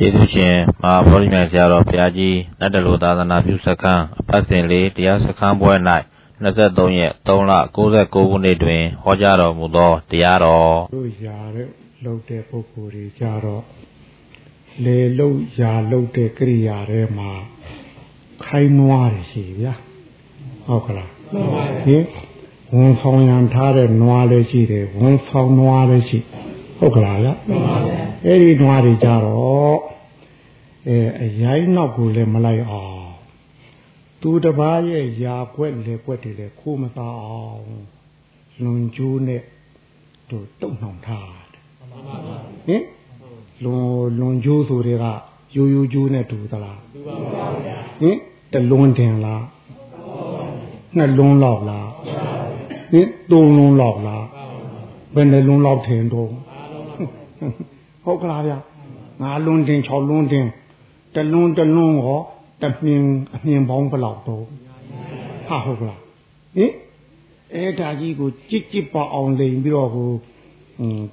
ကျေးဇူးရှင်မဟာဗောဓိမြိုင်ဆရာတော်ဘုရားကြီးနတ်တလူသာသနာပြုစခန်းအပတ်စဉ်လေးတရားစခန်းပွဲ၌23ရက်3လ69ခုနှစ်တွင်ဟောကြားတော်မူသောတရားတော်တို့ရာတဲ့လှုပ်တဲ့ပုဂ္ဂိုလ်တွေကြတော့လေလှုပ်ရာလှုပ်တဲ့ကိရိယာတွေမှာခိုင်းနွားတယ်ရှိဗျာဟုတ်ကလားမှန်ပါဗျာဝန်ဆောင်ရန်ထားတဲ့နွားလည်းရှိတယ်ဝန်ဆောင်နွားလည်းရှိ ဟုတ်ကလားဗျာမှန်ပါဗျာအဲ့ဒီနွားတွေကြတော့အဲအရိုင်းနောက်ကိုလည်းမလိုက်အောင်သူတပားရဲ့ယာကွက်လေကွက်တွေလည်းခိုးမသားအောင်လွန်ကျိုးနဲ့တို့တုံနှောင်ထားတယ်မှန်ပါဗျာဟင်လွန်လွန်ကျိုးဆိုတွေကရိုးရိုးကျိုးနဲ့တူသလားတူပါဗျာဟင်တလွန်တင်လားနှစ်လုံးလောက်လားဟင်သုံးလုံးလောက်လားဘယ်နှလုံးလောက်ထင်တော့ ဟုတ်ကလားဗျာငါလွန်တင်၆လွန်တင်တလွန်တလွန်ဟောတမြင်အမြင်ပေါင်းဘယ်လောက်တော့ဟာဟုတ်ကလားဟင်အဲဒါကြီးကိုကြစ်ကြစ်ပါအောင်လိန်ပြီးတော့ဟို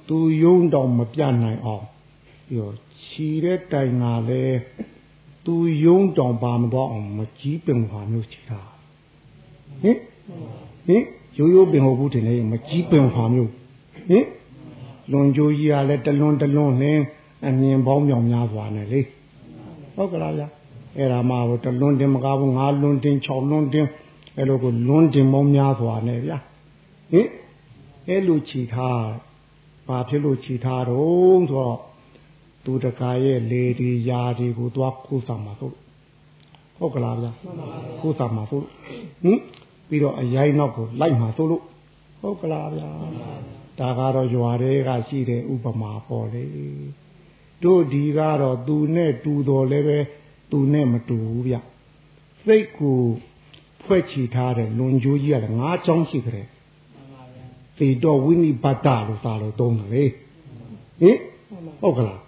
သူယုံတော်မပြနိုင်အောင်ပြီးတော့ခြီတဲ့တိုင်ကလည်းသူယုံတောင်ပါမတော့အောင်မကြီးပင်ဟာမျိုးခြီတာဟင်ဟင်ရိုးရိုးပင်ဟုတ်ဘူးတင်လေမကြီးပင်ဟာမျိုးဟင် လွန်ကြိုးကြီးကလည်းတလွန်တလွန်နဲ့အမြင်ပေါင်းမြောင်များစွာနဲ့လေဟုတ်ကလားဗျာအဲ့ဒါမှဟိုတလွန်တင်မကားဘူးငါလွန်တင်6လွန်တင်အဲ့လိုကိုလွန်တင်ပေါင်းများစွာနဲ့ဗျာဟင်အဲ့လိုခြီထားဘာဖြစ်လို့ခြီထားတော့ဆိုတော့သူတကာရဲ့လေဒီယာဒီကိုသွားခိုးဆောင်မှာသို့ဟုတ်ကလားဗျာခိုးဆောင်မှာသို့ဟင်ပြီးတော့အရိုင်းနောက်ကိုလိုက်မှာသို့လို့ဟုတ်ကလားဗျာ ဒါကတော့ရွာတွေကရှိတဲ့ဥပမာပေါ်လေတို့ဒီကတော့သူနဲ့တူတော်လည်းပဲသူနဲ့မတူဘူးဗျစိတ်ကိုဖွဲ့ချီထားတဲ့လွန်ကြိုးကြီးကလည်းငါးချောင်းရှိကြတယ်သေတော့ဝိနိဘတ္တလို့သာလို့သုံးတယ်လေဟင်ဟုတ်ကလား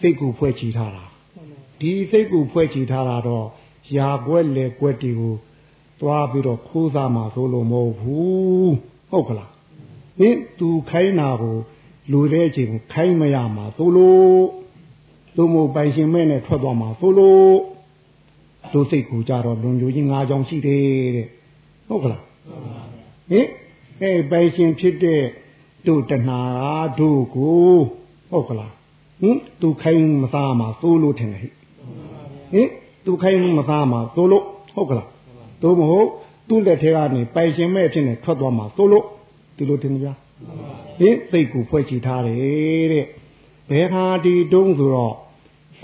စိတ်ကိုဖွဲ့ချီထားတာဒီစိတ်ကိုဖွဲ့ချီထားတာတော့ယာကွက်လေကွက်တီကိုသွားပြီးတော့ခိုးစားမှာဆိုလို့မဟုတ်ဘူးဟုတ်ကလား ဟင်သူခိုင်းတာကိုလူတဲ့အချိန်ကိုခိုင်းမရမှာဆိုလို့သူမို့ပိုင်ရှင်မဲ့နဲ့ထွက်သွားမှာဆိုလို့သူစိတ်ကိုကြတော့လွန်ကျူးကြီး၅ချောင်းရှိတယ်တဲ့ဟုတ်ကလားဟင်အဲပိုင်ရှင်ဖြစ်တဲ့တို့တဏှာတို့ကိုဟုတ်ကလားဟင်သူခိုင်းမသားမှာသိုးလို့ထင်တယ်ဟိဟင်သူခိုင်းမသားမှာသိုးလို့ဟုတ်ကလားသို့မဟုတ်သူ့လက်ထဲကနေပိုင်ရှင်မဲ့ဖြစ်နေထွက်သွားမှာသိုးလို့ ဒီလိုထင်ကြဟင်သိတ်ကိုဖွဲ့ချထားတယ်တဲ့ဘယ်ဟာဒီတုံးဆိုတော့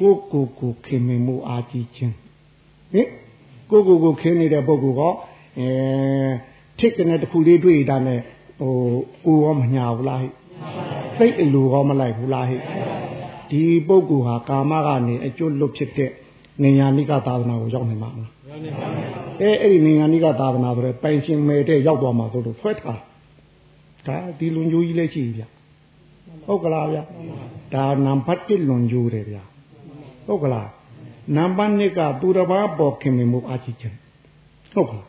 ကိုကိုကိုခင်မင်မှုအာကြီးခြင်းဟင်ကိုကိုကိုခင်းနေတဲ့ပုဂ္ဂိုလ်ကအဲထစ်ကနေတခုလေးတွေ့တာနဲ့ဟိုကိုရောမညာဘူးလားဟိစိတ်အလိုရောမလိုက်ဘူးလားဟိဒီပုဂ္ဂိုလ်ဟာကာမကနေအကျွတ်လွတ်ဖြစ်တဲ့နေညာနိကသာသနာကိုရောက်နေမှာမလားရောက်နေပါဘူးအဲအဲ့ဒီနေညာနိကသာသနာဆိုတဲ့ပိုင်ရှင်မဲ့တဲ့ရောက်သွားမှာဆိုလို့ဖွက်ထား ဒါဒီလွန်ကျိုးကြီးလည်းရှိပြီဗျဟုတ်ကလားဗျဒါနံပါတ်1လွန်ကျိုးတယ်ဗျဟုတ်ကလားနံပါတ်2ကသူတစ်ပါးပေါ်ခင်မင်မှုအာချိချင်ဟုတ်ကလား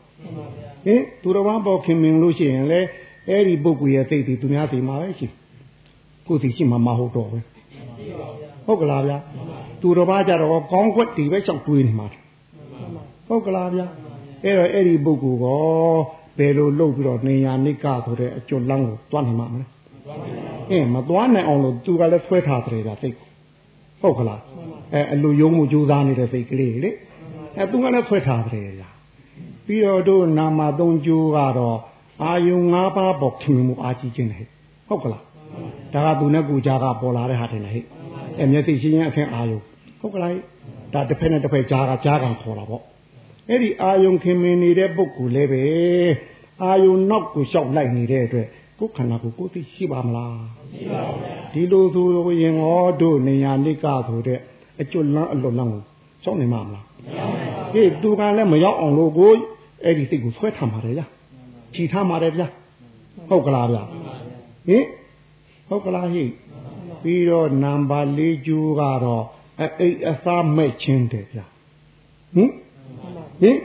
ဟင်သူတစ်ပါးပေါ်ခင်မင်လို့ရှိရင်လေအဲ့ဒီပုဂ္ဂိုလ်ရဲ့စိတ်ဒီသူများစီမှာပဲရှိကိုယ်စီရှိမှာမဟုတ်တော့ဘူးဟုတ်ကလားဗျာသူတော်ဘာကြတော့ကောင်းကွက်ဒီပဲချောက်တွေးနေမှာဟုတ်ကလားဗျာအဲ့တော့အဲ့ဒီပုဂ္ဂိုလ်က ဘယ်လိုလုပ်ပြီးတော့နေယာနိကဆိုတဲ့အကျွတ်လန်းကိုတွန်းနေမှာမလဲအင်းမသွားနိုင်အောင်လို့သူကလည်းဆွဲထားတယ်ဗျာစိတ်ဟုတ်ကလားအဲအလူယုံမှုကြိုးစားနေတဲ့စိတ်ကလေးလေအဲသူကလည်းဆွဲထားတယ်ဗျာပြီးတော့တို့နာမသုံးကျိုးကတော့အာယုံ၅ပါးပေါ်ခင်မှုအာကြည့်ခြင်းလေဟုတ်ကလားဒါကသူနဲ့ကိုကြားကပေါ်လာတဲ့ဟာတင်လေဟဲ့အဲမျက်စိရှင်းရင်အဖင်အာယုံဟုတ်ကလားဒါတစ်ဖက်နဲ့တစ်ဖက်ကြားကကြားကခေါ်တာပေါ့ အဲ့ဒီအာယုံခင်မင်နေတဲ့ပုဂ္ဂိုလ်လည်းပဲအာယုံနောက်ကိုလျှောက်လိုက်နေတဲ့အတွက်ကိုယ်ခန္ဓာကိုကိုယ်သိရှိပါမလားရှိပါဘူးဒီလိုဆိုရင်ဟောတို့နေယာနိကဆိုတဲ့အကျွတ်လန်းအလွတ်လန်းကိုရှောက်နေမှာမလားဟေးသူကလည်းမရောက်အောင်လို့ကိုအဲ့ဒီစိတ်ကိုဆွဲထားပါတယ်ဗျာခြိထားပါတယ်ဗျာဟုတ်ကလားဗျာဟင်ဟုတ်ကလားဟိပြီးတော့နံပါတ်၄ကျိုးကတော့အိတ်အစားမဲ့ချင်းတယ်ဗျာဟင် ဟင်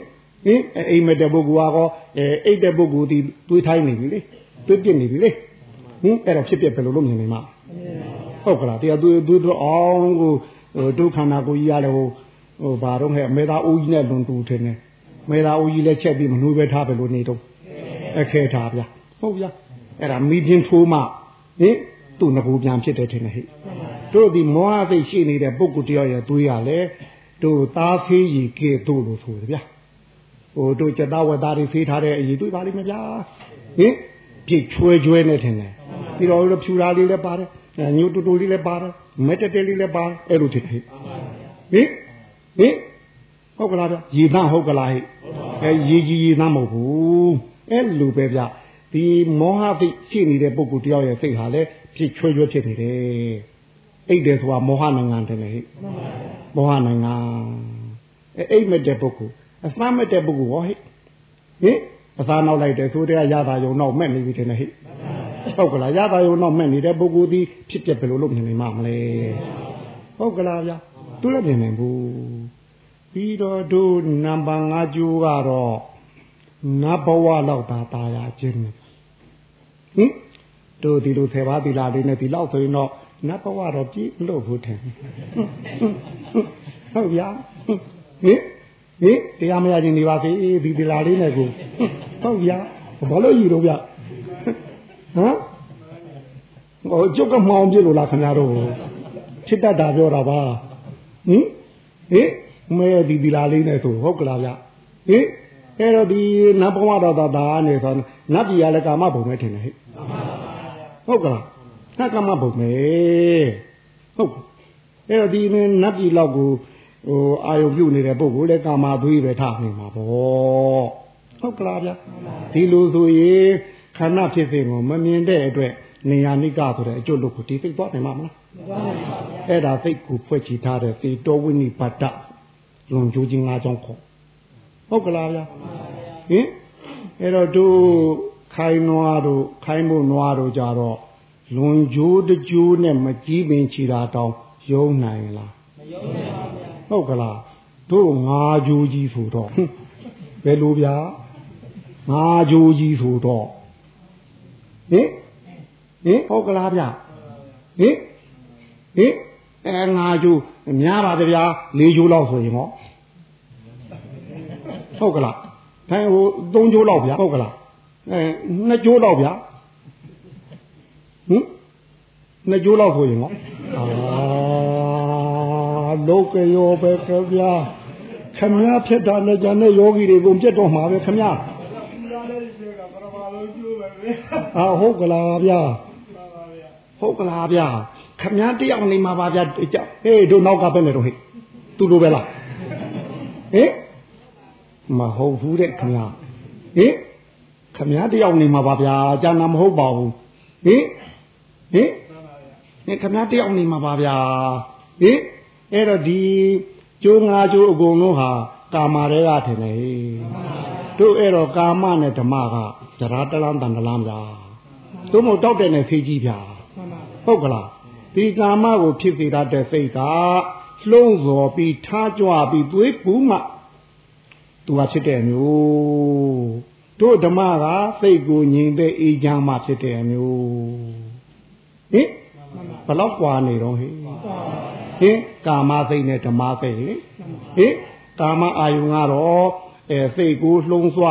ဟင်အိမ်မဲ့တဲ့ပုဂ္ဂိုလ်ကတော့အဲအိတ်တဲ့ပုဂ္ဂိုလ်ဒီတွေးထိုင်းနေပြီလေတွေးပြစ်နေပြီလေဟင်အဲ့တော့ဖြစ်ပြဘယ်လိုလုပ်မြင်နေမှာဟုတ်ကလားတရားသူသူတို့အောင်ကိုဟဟိုဒုက္ခနာကိုကြီးရတယ်ဟိုဟိုဘာတော့ဟဲ့မေသာအိုးကြီးနဲ့လွန်တူထင်တယ်မေသာအိုးကြီးလည်းချက်ပြီးမနှွေးပဲထားပဲလို့နေတော့အခဲထားဗျာဟုတ်ဗျာအဲ့ဒါမိပြင်းထိုးမှဟင်သူ့ငကူပြန်ဖြစ်တယ်ထင်တယ်ဟဲ့တို့ဒီမောဟစိတ်ရှိနေတဲ့ပုဂ္ဂိုလ်တယောက်ရဲ့သွေးရလေ တို့သားဖေးကြီးကဲတို့လို့ဆိုတယ်ဗျာဟိုတို့ကြက်သားဝက်သားတွေဖေးထားတဲ့အရေးတွေပါလိမ့်မယ်ဗျာဟင်ပြည့်ချွဲချွဲနဲ့ထင်တယ်ပြီးတော့ဖြူသားလေးလည်းပါတယ်ညိုတူတူလေးလည်းပါတယ်မက်တတဲလေးလည်းပါတယ်အဲ့လိုထင်တယ်ဟင်ဟင်ဟုတ်ကလားဗျရေသားဟုတ်ကလားဟဲ့အဲရေကြီးရေသားမဟုတ်ဘူးအဲ့လိုပဲဗျဒီမောဟသိရှိနေတဲ့ပုဂ္ဂိုလ်တယောက်ရဲ့စိတ်ဟာလည်းဖြစ်ချွဲချွဲဖြစ်နေတယ် အိတ်တယ်ဆိုတာမောဟနိုင်ငံတယ်လေဟဲ့မောဟနိုင်ငံအဲအိတ်မဲ့တဲ့ပုဂ္ဂိုလ်အစမ်းမဲ့တဲ့ပုဂ္ဂိုလ်ဟောဟဲ့ဟင်အစားနောက်လိုက်တယ်ဆိုတဲ့ရတာယုံနောက်မဲ့နေပြီတယ်ဟဲ့ဟုတ်ကလားရတာယုံနောက်မဲ့နေတဲ့ပုဂ္ဂိုလ်ဒီဖြစ်ပြဘယ်လိုလုပ်မြင်နိုင်မှာမလဲဟုတ်ကလားဗျာသူလည်းမြင်နိုင်ဘူးပြီးတော့တို့နံပါတ်5ကျိုးကတော့နဘဝလောက်သာตายရခြင်းဟင်တို့ဒီလိုဆယ်ပါးသီလလေးနဲ့ဒီလောက်ဆိုရင်တော့ နဘဝတော့ကြည့်လို့ဘူးထင်ဟုတ်ဗျာဟင်ဟင်တရားမရခြင်းနေပါစေဒီသီလလေးနဲ့ကိုဟုတ်ဗျာဘာလို့ရည်တော့ဗျဟမ်ဟိုကျုပ်ကမှောင်ပြလို့လားခင်ဗျားတို့ဖြစ်တတ်တာပြောတာပါဟင်ဟင်မဲဒီဒီလာလေးနဲ့ဆိုဟုတ်ကလားဗျဟင်အဲ့တော့ဒီနတ်ဘဝတော်သာနေဆိုနတ်ပြည်ရလည်းကာမဘုံပဲထင်တယ်ဟဲ့ဟုတ်ကလား နတ်ကာမဘုံပဲဟုတ်အဲ့တော့ဒီနတ်ပြည်လောက်ကိုဟိုအာယုပြုနေတဲ့ပုဂ္ဂိုလ်လည်းကာမသွေးပဲထားနေမှာပေါ့ဟုတ်ကလားဗျဒီလိုဆိုရင်ခန္ဓာဖြစ်စဉ်ကိုမမြင်တဲ့အတွက်နေယာနိကဆိုတဲ့အကျုပ်လို့ကိုဒီစိတ်သွားနိုင်မှာမလားအဲ့ဒါစိတ်ကိုဖွဲ့ချထားတဲ့သေတော်ဝိနိပါဒလွန်ကျိုးခြင်း၅ကြောင်းခေါ်ဟုတ်ကလားဗျာဟင်အဲ့တော့တို့ခိုင်းနွားတို့ခိုင်းဖို့နွားတို့ကြတော့ လွန်ကျိုးတကျိုးနဲ့မကြီးပင်ချီတာတောင်ယုံနိုင်လားမယုံနိုင်ပါဗျာဟုတ်ကလားတို့ငါးကျိုးကြီးဆိုတော့ဘယ်လိုဗျာငါးကျိုးကြီးဆိုတော့ဟင်ဟင်ဟုတ်ကလားဗျဟင်ဟင်အဲငါကျိုးများပါဗျာလေးကျိုးလောက်ဆိုရင်ဟောဟုတ်ကလားအဲဟိုသုံးကျိုးလောက်ဗျာဟုတ်ကလားအဲနှစ်ကျိုးလောက်ဗျာ ဟင်နှစ်ကျိုးလောက်ဆိုရင်ဟောအာလောကရောပဲခဗျာခမည်းဖြစ်တာနဲ့ကြတဲ့ယောဂီတွေကိုပြတ်တော့မှာပဲခမည်းအာဟုတ်ကလားဗျာဟုတ်ကလားဗျာခမည်းတယောက်နေမှာပါဗျာဟေးတို့နောက်ကပဲနေတော့ဟဲ့သူလိုပဲလားဟင်မဟုတ်ဘူးတဲ့ခင်ဗျာဟင်ခင်ဗျားတယောက်နေမှာပါဗျာကျန်တာမဟုတ်ပါဘူးဟင် ဟင်ဟင်ခင်ဗျားတယောက်နေမှာပါဗျာဟင်အဲ့တော့ဒီကျိုးငါကျိုးအကုန်လုံးဟာကာမတွေကထင်တယ်တို့အဲ့တော့ကာမနဲ့ဓမ္မကဇရာတလန်းတန်တလန်းဗျာတို့မို့တောက်တဲ့နဲ့ဖေးကြီးဗျာဟုတ်ကလားဒီကာမကိုဖြစ်စေတတ်တဲ့စိတ်ကလှုံ့ဆော်ပြီးထားကြွပြီးသွေးပူးမှသူကဖြစ်တဲ့အမျိုးတို့ဓမ္မကစိတ်ကိုငြိမ်တဲ့အေးချမ်းမှဖြစ်တဲ့အမျိုး ဟင်ဘလောက်กว่าနေတော့ဟင်ဟင်ကာမစိတ်နဲ့ဓမ္မစိတ်လေဟင်ကာမအာယုံကတော့အဲစိတ်ကိုလှုံ့ဆွ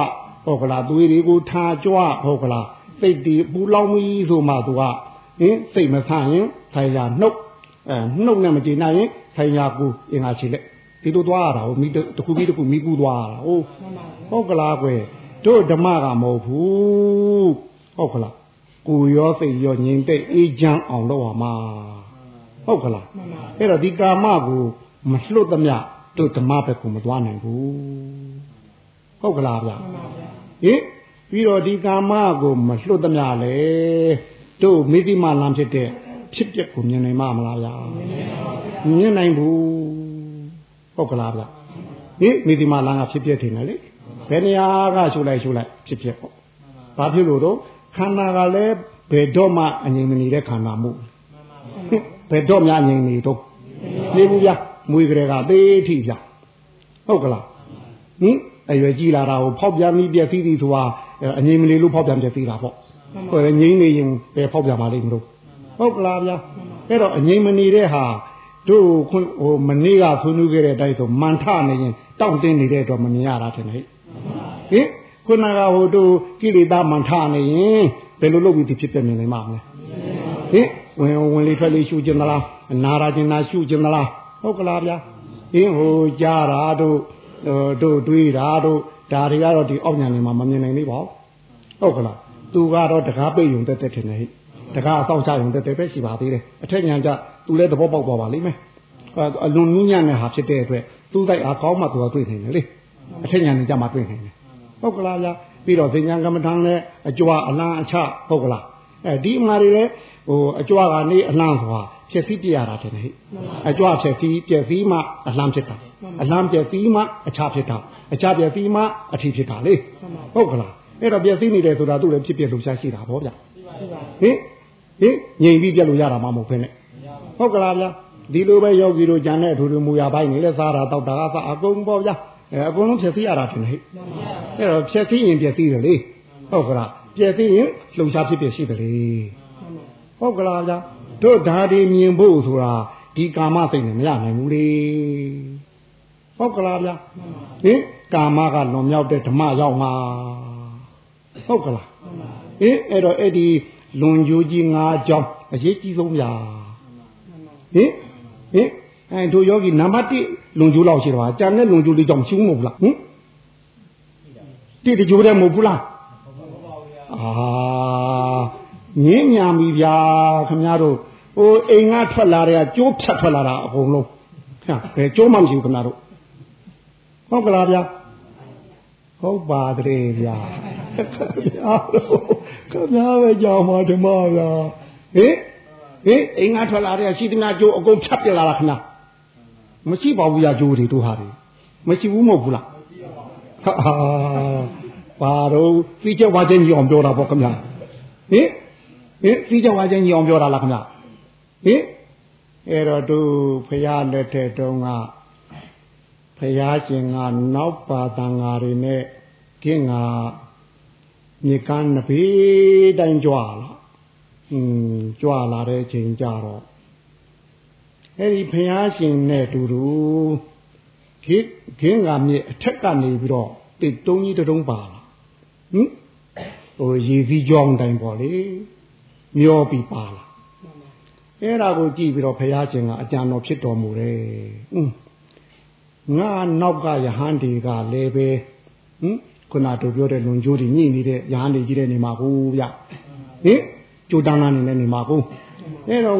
ဟုတ်ကလားသွေးတွေကိုထားကြွဟုတ်ကလားစိတ်ဒီပူလောင်ပြီးဆိုမှသူကဟင်စိတ်မဆန့်ရင်ဆိုင်ရာနှုတ်အဲနှုတ်နဲ့မကြည်နိုင်ရင်ဆိုင်ရာကိုအင်္ဂါရှိလက်ဒီလိုသွားရတာဟိုမိတခုပြီးတခုမိကူသွားရတာဟိုဟုတ်ကလားကွယ်တို့ဓမ္မကမဟုတ်ဘူးဟုတ်ကလား ကိုရောစိတ်ရောငြိမ်တဲ့အေးချမ်းအောင်လုပ်ရမှာဟုတ်ကလားအဲ့တော့ဒီကာမကိုမလွတ်သမျှတို့ဓမ္မဘက်ကမသွားနိုင်ဘူးဟုတ်ကလားဗျဟင်ပြီးတော့ဒီကာမကိုမလွတ်သမျှလေတို့မိတိမလမ်းဖြစ်တဲ့ဖြစ်ပျက်ကိုမြင်နိုင်မှာမလားဗျာမြင်နိုင်ဘူးဟုတ်ကလားဗျဟိမိဒီမာလန်ကဖြစ်ဖြစ်ထင်တယ်လေဘယ်နေရာကရှုလိုက်ရှုလိုက်ဖြစ်ဖြစ်ပေါ့ဘာဖြစ်လို့တော့ ခန္ဓာကလည်းဘယ်တော့မှအငြိမ်မနေတဲ့ခန္ဓာမှုဘယ်တော့မှအငြိမ်နေတော့နေဘူးဗျမွေးကြတဲ့ကသေးထိဗျဟုတ်ကလားဟင်အရွယ်ကြီးလာတာကိုဖောက်ပြန်ပြီးပြည့်စည်သည်ဆိုတာအငြိမ်မနေလို့ဖောက်ပြန်ပြည့်စည်တာပေါ့ဟိုငြိမ်နေရင်ပဲဖောက်ပြန်ပါလိမ့်မလို့ဟုတ်ကလားဗျအဲ့တော့အငြိမ်မနေတဲ့ဟာတို့ခုဟိုမနေ့ကဆွေးနွေးခဲ့တဲ့အတိုင်းဆိုမန်ထနေရင်တောင့်တင်းနေတဲ့အတွက်မမြင်ရတာထင်တယ်ဟင် ခုနကဟိုတို့ကိလေသာမန်ထနေရင်ဘယ်လိုလုပ်ပြီးဒီဖြစ်ပြမြင်နိုင်မှာမလဲဟင်ဝင်ဝင်လေးထွက်လေးရှူခြင်းမလားနာရာခြင်းနာရှူခြင်းမလားဟုတ်ကလားဗျာဟင်ဟိုကြားတာတို့တို့တွေးတာတို့ဒါတွေကတော့ဒီအောက်ညာနေမှာမမြင်နိုင်သေးပါဘူးဟုတ်ကလားသူကတော့တကားပိတ်ယုံတက်တက်ထင်တယ်ဟိတကားအဆောင်ချယုံတက်တက်ပဲရှိပါသေးတယ်အထက်ညာကြသူလည်းသဘောပေါက်သွားပါလိမ့်မယ်အလွန်နူးညံ့တဲ့ဟာဖြစ်တဲ့အတွက်သူ့တိုက်အားကောင်းမှသူကတွေ့နိုင်တယ်လေအထက်ညာနေကြမှာတွေ့နိုင်တယ် ဟုတ်ကလားဗျာပြီးတော့ဇင်ညာကမ္မထံလည်းအကြွအလန်းအချဟုတ်ကလားအဲဒီအမှားတွေလည်းဟိုအကြွကနေအလန်းဆိုတာဖြစ်စီပြရတာတယ်ဟဲ့အကြွဖြစ်စီပြည့်စီမှအလန်းဖြစ်တာအလန်းပြည့်စီမှအချဖြစ်တာအချပြည့်စီမှအထီဖြစ်တာလေဟုတ်ကလားအဲ့တော့ပြည့်စီနေတယ်ဆိုတာသူ့လည်းဖြစ်ပြလို့ရှားရှိတာဗောဗျဟင်ဟင်ငြိမ်ပြီးပြက်လို့ရတာမှမဟုတ်ဖ ೇನೆ ဟုတ်ကလားဗျာဒီလိုပဲယောဂီတို့ဂျန်တဲ့အထူတူမူရပိုင်းနေလဲစားတာတောက်တာကစအကုန်ပေါ့ဗျာ အဲအကုန်လုံးဖြည့်သိရတာထင်တယ်ဟဲ့အဲ့တော့ဖြည့်သိရင်ဖြည့်သိတယ်လေဟုတ်ကလားဖြည့်သိရင်လှုပ်ရှားဖြစ်ဖြစ်ရှိတယ်လေဟုတ်ကလားဗျာတို့ဓာဒီမြင်ဖို့ဆိုတာဒီကာမစိတ်နဲ့မရနိုင်ဘူးလေဟုတ်ကလားဗျာဟင်ကာမကလွန်မြောက်တဲ့ဓမ္မရောက်မှာဟုတ်ကလားဟင်အဲ့တော့အဲ့ဒီလွန်ကျိုးကြီး၅ကြောင်းအရေးကြီးဆုံးဗျာဟင်ဟင် အဲတို့ယောဂီနံပါတ်1လွန်ကျိုးလောက်ရှိတော့ကျန်တဲ့လွန်ကျိုးလေးကြောင့်ရှုံးမဟုတ်လားဟင်တိတကြိုးတည်းမဟုတ်ဘူးလားအာငင်းညာပြီဗျာခင်ဗျားတို့ဟိုအိမ်ကထွက်လာတဲ့ကျိုးဖြတ်ထွက်လာတာအကုန်လုံးဟဲ့ဘယ်ကျိုးမှမရှိဘူးခင်ဗျားတို့ဟုတ်ကလားဗျာဟုတ်ပါတယ်ဗျာခင်ဗျားပဲကြောင်ပါဓမ္မဗျာဟင်ဟင်အိမ်ကထွက်လာတဲ့ရှိသမျှကျိုးအကုန်ဖြတ်ပြလာတာခင်ဗျာ မရှိပါဘူးရကျိုးတွေတို့ဟာတွေမရှိဘူးမဟုတ်ဘူးလားဟာပါတော့သိချက်ဝါချင်းကြီးအောင်ပြောတာပေါ့ခင်ဗျာဟင်ဟင်သိချက်ဝါချင်းကြီးအောင်ပြောတာလားခင်ဗျာဟင်အဲ့တော့တို့ဖရာလက်ထက်တုန်းကဖရာရှင်ကနောက်ပါတန်ဃာတွေနဲ့ကင်းကမြေကမ်းနဘေးတိုင်းကြွလာอืมကြွလာတဲ့ချိန်ကြတော့ အဲ့ဒီဖရာရှင်နဲ့တူတူခေခင်းကမြေအထက်ကနေပြီးတော့တစ်တုံးကြီးတုံးပါလာဟင်ဟိုရေစီးကြောင်းတိုင်းပေါ့လေမျောပြီးပါလာအဲ့ဒါကိုကြည့်ပြီးတော့ဖရာရှင်ကအကြံတော်ဖြစ်တော်မူတယ်อืมငါနောက်ကယဟန်ဒီကလည်းပဲဟင်ခုနတို့ပြောတဲ့လွန်ကျိုးတွေညှိနေတဲ့ယဟန်ဒီကြီးတဲ့နေမှာကိုဗျဟင်ကြိုတန်းလာနေတဲ့နေမှာကိုအဲ့တော့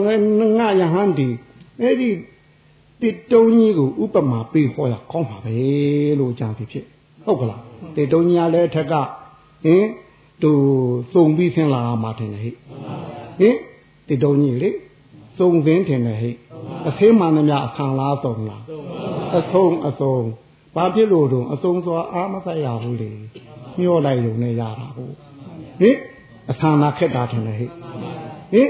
ငါယဟန်ဒီ အဲ့ဒီတစ်တုံးကြီးကိုဥပမာပေးဟောရကောင်းပါပဲလို့အကြံဖြစ်ဖြစ်ဟုတ်ကလားတစ်တုံးကြီးကလည်းအထက်ကဟင်သူစုံပြီးဆင်းလာမှာထင်တယ်ဟိဟင်တစ်တုံးကြီးလေစုံစင်းထင်တယ်ဟိအသေးမှန်သမျှအခါလားစုံလားအဆုံးအဆုံးဘာဖြစ်လို့တော့အဆုံးစွာအာမဆိုင်ရဘူးလေမျောလိုက်လို့နဲ့ရတာဟုတ်ဟင်အခါနာခက်တာထင်တယ်ဟိဟင်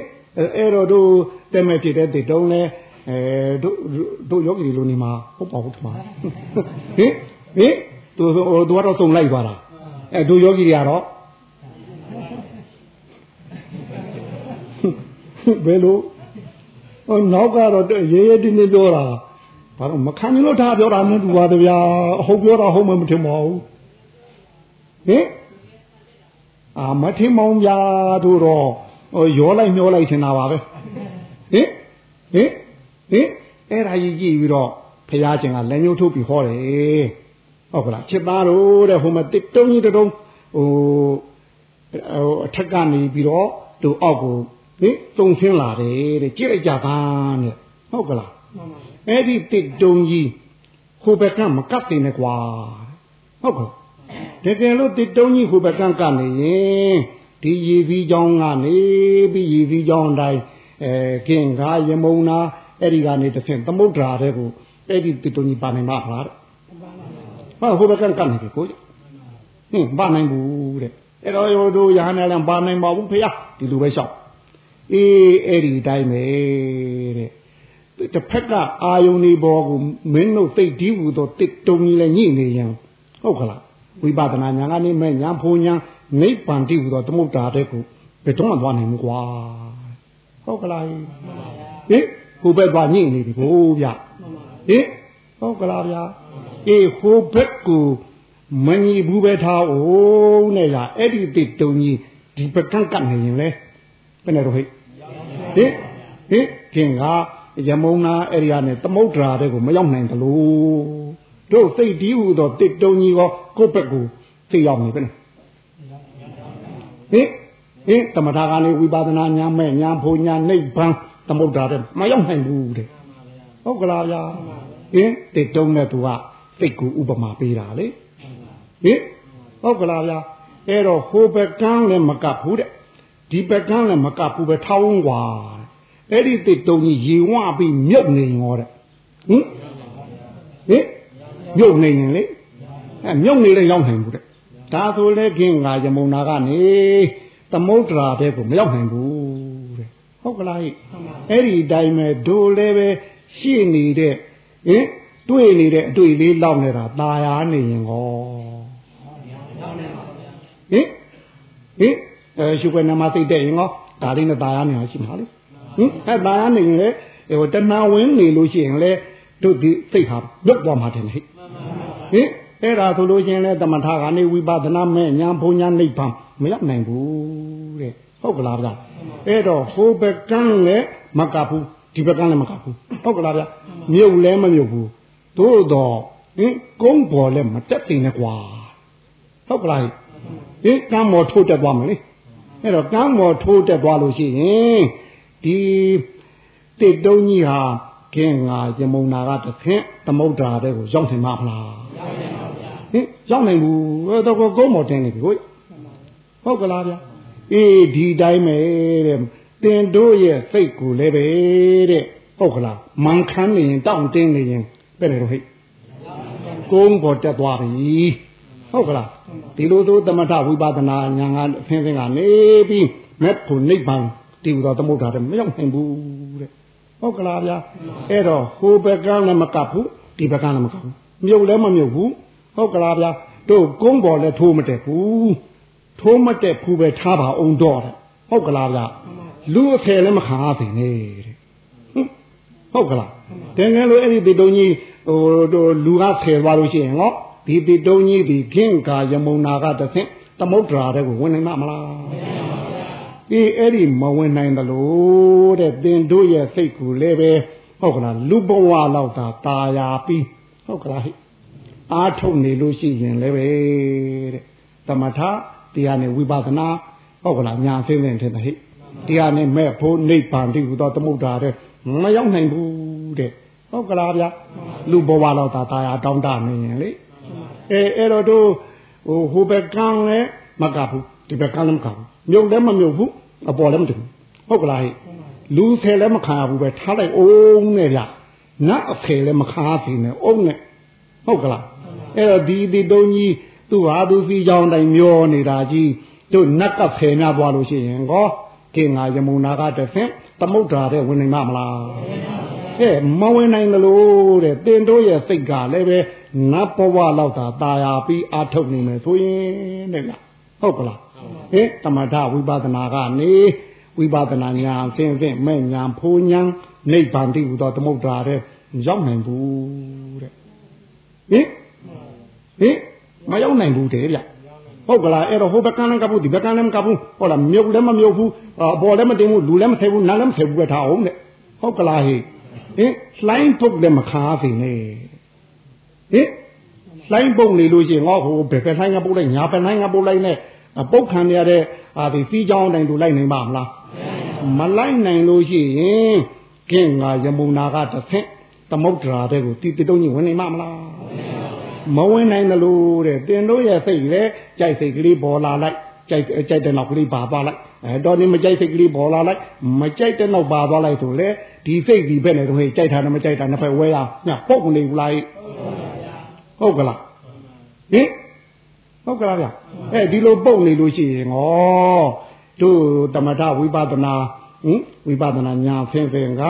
အဲ့တော့တို့တက်မဲ့ဖြစ်တဲ့တုံးလဲ အဲတို့တို့ယောဂီလိုနေမှာဟုတ်ပါဘူးထမဟင်ဟင်တို့တို့တော့စုံလိုက်သွားတာအဲတို့ယောဂီတွေကတော့ဘယ်လိုဟိုနောက်ကတော့ရေရဲတင်းတင်းပြောတာဘာလို့မခံလို့ထားပြောတာမတူပါတဗျာအဟုတ်ပြောတာဟုတ်မှမထင်ပါဘူးဟင်အာမထင်မောင်ဗျာတို့တော့ဟိုရောလိုက်မျောလိုက်ထင်တာပါပဲဟင်ဟင် ဟင်အဲ့ဒါကြီးကြည့်ပြီးတော့ဖရာရှင်ကလက်ညှိုးထုတ်ပြီးဟောတယ်ဟုတ်ကလားချစ်သားတို့တဲ့ဟိုမှာတစ်တုံးကြီးတုံးဟိုဟိုအထက်ကနေပြီးတော့သူအောက်ကိုဟင်တုံဆင်းလာတယ်တဲ့ကြည့်လိုက်ကြပါနဲ့ဟုတ်ကလားအဲ့ဒီတစ်တုံးကြီးဟိုဘက်ကမကတ်တင်နဲ့ကွာဟုတ်ကလားတကယ်လို့တစ်တုံးကြီးဟိုဘက်ကကတ်နေရင်ဒီရည်စည်းကြောင်းကနေပြီးရည်စည်းကြောင်းတိုင်းအဲခင်္ဂါယမုံနာ အဲ့ဒီကနေတစ်ဆင့်သမုဒ္ဒရာတဲ့ကိုအဲ့ဒီတစ်တုံးကြီးပါနိုင်မှာလားတဲ့ဟုတ်ဟိုဘက်ကကတ်နေပြီကိုဟင်ပါနိုင်ဘူးတဲ့အဲ့တော့ရိုတို့ရဟန်းလည်းပါနိုင်ပါဘူးဖေရဒီလိုပဲလျှောက်အေးအဲ့ဒီတိုင်းပဲတဲ့တစ်ဖက်ကအာယုန်ဒီဘောကိုမင်းတို့သိဒီဘူးတော့တစ်တုံကြီးလည်းညှိနေရင်ဟုတ်ကလားဝိပဿနာညာကနေမဲ့ညာဖုံညာနိဗ္ဗာန်တည်ဟူသောသမုဒ္ဒါတဲ့ကိုဘယ်တော့မှသွားနိုင်ဘူးကွာဟုတ်ကလားဟင် ဟဟိုဘက်သွားညိနေပြီဘိုးဗျဟင်ဟုတ်ကလားဗျာအေးဟိုဘက်ကိုမညီဘူးပဲထားအောင်နဲ့ရအဲ့ဒီတိတုံကြီးဒီပကန့်ကတ်နေရင်လေဘယ်နဲ့တော့ဟိဟင်ဟင်ခင်ကရမုံနာအဲ့ဒီကနေသမုဒ္ဒရာတဲ့ကိုမရောက်နိုင်တလို့တို့စိတ်ဒီဟူသောတိတုံကြီးကောကိုယ့်ဘက်ကိုသိရောက်နေပဲဟင်ဟင်တမထာကနေဝိပဿနာညာမဲ့ညာဖို့ညာနိဗ္ဗာန် သမုဒ္ဒရာတဲ့မရောက်နိုင်ဘူးတဲ့ဟုတ်ကလားဗျာဟင်တိတုံနဲ့သူကစိတ်ကိုဥပမာပေးတာလေဟင်ဟုတ်ကလားဗျာအဲ့တော့ဟိုဘက်ကန်းလည်းမကပ်ဘူးတဲ့ဒီဘက်ကန်းလည်းမကပ်ဘူးပဲထောင်းกว่าအဲ့ဒီတိတုံကြီးရေဝပြီးမြုပ်နေရောတဲ့ဟင်ဟင်မြုပ်နေရင်လေအဲမြုပ်နေလည်းရောက်နိုင်ဘူးတဲ့ဒါဆိုလဲခင်ငါယမုံနာကနေသမုဒ္ဒရာတဲ့ကိုမရောက်နိုင်ဘူးတဲ့ ဟုတ်ကလားဟိအဲ့ဒီအတိုင်းပဲဒိုလည်းပဲရှိနေတဲ့ဟင်တွေ့နေတဲ့အတွေ့လေးလောက်နေတာตาရနေရင်ဟောဟင်ဟင်အဲရှုွယ်နမသိတဲ့ရင်ဟောဒါလေးနဲ့ตาရနေအောင်ရှိမှာလေဟင်အဲตาရနေရင်လေဟိုတဏှာဝင်နေလို့ရှိရင်လေတို့ဒီစိတ်ဟာလွတ်သွားမှာတယ်ဟိဟင်အဲ့ဒါဆိုလို့ရှိရင်လေတမထာကနေဝိပဿနာမဲ့ညာဘုံညာနိဗ္ဗာန်မရောက်နိုင်ဘူးတဲ့ ဟုတ်ကလားဗျအဲ့တော့ဟိုဘက်ကန်းလည်းမကပ်ဘူးဒီဘက်ကန်းလည်းမကပ်ဘူးဟုတ်ကလားဗျမြုပ်လည်းမမြုပ်ဘူးသို့တော့ဟင်ကုန်းပေါ်လည်းမတက်တင်နဲ့ကွာဟုတ်ကလားဟင်ကမ်းမော်ထိုးတက်သွားမယ်လေအဲ့တော့ကမ်းမော်ထိုးတက်သွားလို့ရှိရင်ဒီတစ်တုံးကြီးဟာကင်းငါရမုံနာကတစ်ခင်းသမုဒ္ဒရာတဲ့ကိုရောက်နိုင်မှာမလားဟင်ရောက်နိုင်ဘူးအဲ့တော့ကုန်းမော်တင်နေပြီကိုဟုတ်ကလားဗျ အေးဒီတိုင်းပဲတဲ့တင်တို့ရဲ့စိတ်ကိုလည်းပဲတဲ့ဟုတ်ကလားမန်ခမ်းနေရင်တောင့်တင်းနေရင်ပဲလေတော့ဟိကုန်းပေါ်တက်သွားပြီဟုတ်ကလားဒီလိုသောသမထဝိပဿနာညာကအဖင်းဖင်းကနေပြီးမက်ဖို့နိဗ္ဗာန်တည်တော်သမုဒ္ဒါတဲ့မရောက်နိုင်ဘူးတဲ့ဟုတ်ကလားဗျာအဲ့တော့ဟိုဘက်ကလည်းမကပ်ဘူးဒီဘက်ကလည်းမကပ်ဘူးမြုပ်လည်းမမြုပ်ဘူးဟုတ်ကလားဗျာတို့ကုန်းပေါ်လည်းထိုးမတက်ဘူး ထိုးမတက်ဘူးပဲထားပါအောင်တော့တဲ့ဟုတ်ကလားဗျာလူအဖယ်လည်းမခံရသေးနဲ့တဲ့ဟုတ်ကလားတကယ်လို့အဲ့ဒီတေတုံကြီးဟိုတို့လူကဖယ်သွားလို့ရှိရင်ဟောဒီတေတုံကြီးဒီခင့်ကာယမုံနာကတဆင့်သမုဒ္ဒရာတဲ့ကိုဝင်နိုင်မှာမလားဒီအဲ့ဒီမဝင်နိုင်တယ်လို့တဲ့တင်တို့ရဲ့စိတ်ကိုလည်းပဲဟုတ်ကလားလူဘဝလောက်သာตาယာပြီးဟုတ်ကလားဟိအားထုတ်နေလို့ရှိရင်လည်းပဲတဲ့သမထ တရားနဲ့ဝိပဿနာဟုတ်ကလားညာသိတဲ့တဲ့ဟိတရားနဲ့မဲ့ဖို့နိဗ္ဗာန်တည်ဟူသောသမုဒ္ဒါတဲ့မရောက်နိုင်ဘူးတဲ့ဟုတ်ကလားဗျာလူဘဝတော့သာတာယာတောင်းတနေရင်လေအဲအဲ့တော့တို့ဟိုဟိုဘက်ကန်းလည်းမကဘူးဒီဘက်ကန်းလည်းမကဘူးမြုပ်လည်းမမြုပ်ဘူးအပေါ်လည်းမတင်ဘူးဟုတ်ကလားဟိလူဆယ်လည်းမခံရဘူးပဲထားလိုက်အောင်နဲ့ဗျနတ်အဖယ်လည်းမခံရသေးနဲ့အုံးနဲ့ဟုတ်ကလားအဲ့တော့ဒီဒီတုံးကြီး သူ့ဟာသူစီကြောင်းတိုင်းမျောနေတာကြီးတို့နတ်ကဖယ်များသွားလို့ရှိရင်ကောကင်ငါယမုံနာကတဆင့်သမုဒ္ဒါတဲ့ဝင်နိုင်မှာမလားကဲမဝင်နိုင်လို့တဲ့တင်တို့ရဲ့စိတ်ကလည်းပဲနတ်ဘဝလောက်သာตายာပြီးအာထုတ်နေမယ်ဆိုရင်တဲ့လားဟုတ်ကလားဟင်တမထဝိပဿနာကနေဝိပဿနာညာအစဉ်အစဉ်မဲ့ညာဖိုးညာနိဗ္ဗာန်တည်ဟူသောသမုဒ္ဒါတဲ့ရောက်နိုင်ဘူးတဲ့ဟင်ဟင် မရောက်နိုင်ဘူးတဲ့ဗျဟုတ်ကလားအဲ့တော့ဟိုဘက်ကလည်းကပ်ဘူးဒီဘက်ကလည်းမကပ်ဘူးဟုတ်လားမြုပ်လည်းမမြုပ်ဘူးအပေါ်လည်းမတင်ဘူးလူလည်းမထဲဘူးနားလည်းမထဲဘူးပဲထားအောင်တဲ့ဟုတ်ကလားဟေးဟင်လှိုင်းပုတ်လည်းမခါစေနဲ့ဟင်လှိုင်းပုတ်နေလို့ရှိရင်ငေါဟိုဘယ်ဘက်လှိုင်းကပုတ်လိုက်ညာဘက်လှိုင်းကပုတ်လိုက်နဲ့ပုတ်ခံရတဲ့အာဒီစီးကြောင်းတိုင်းသူလိုက်နိုင်ပါမလားမလိုက်နိုင်လို့ရှိရင်ကင်းငါယမုံနာကတစ်ဆင့်သမုဒ္ဒရာတဲ့ကိုတီတုံးကြီးဝင်နိုင်မှာမလား မဝင်နိုင်တယ်လို့တဲ့တင်တို့ရဲ့စိတ်လေကြိုက်စိတ်ကလေးပေါ်လာလိုက်ကြိုက်ကြိုက်တဲ့နောက်ကလေးပါသွားလိုက်အဲတော်နေမကြိုက်စိတ်ကလေးပေါ်လာလိုက်မကြိုက်တဲ့နောက်ပါသွားလိုက်ဆိုလေဒီစိတ်ဒီဘက်နဲ့တော့ဟဲ့ကြိုက်တာနဲ့မကြိုက်တာနှစ်ဖက်ဝဲရညပုတ်နေဘူးလားဟုတ်ကလားဟင်ဟုတ်ကလားဗျအဲဒီလိုပုတ်နေလို့ရှိရင်ဩတို့တမထဝိပဿနာဟင်ဝိပဿနာညာဖင်းဖင်းက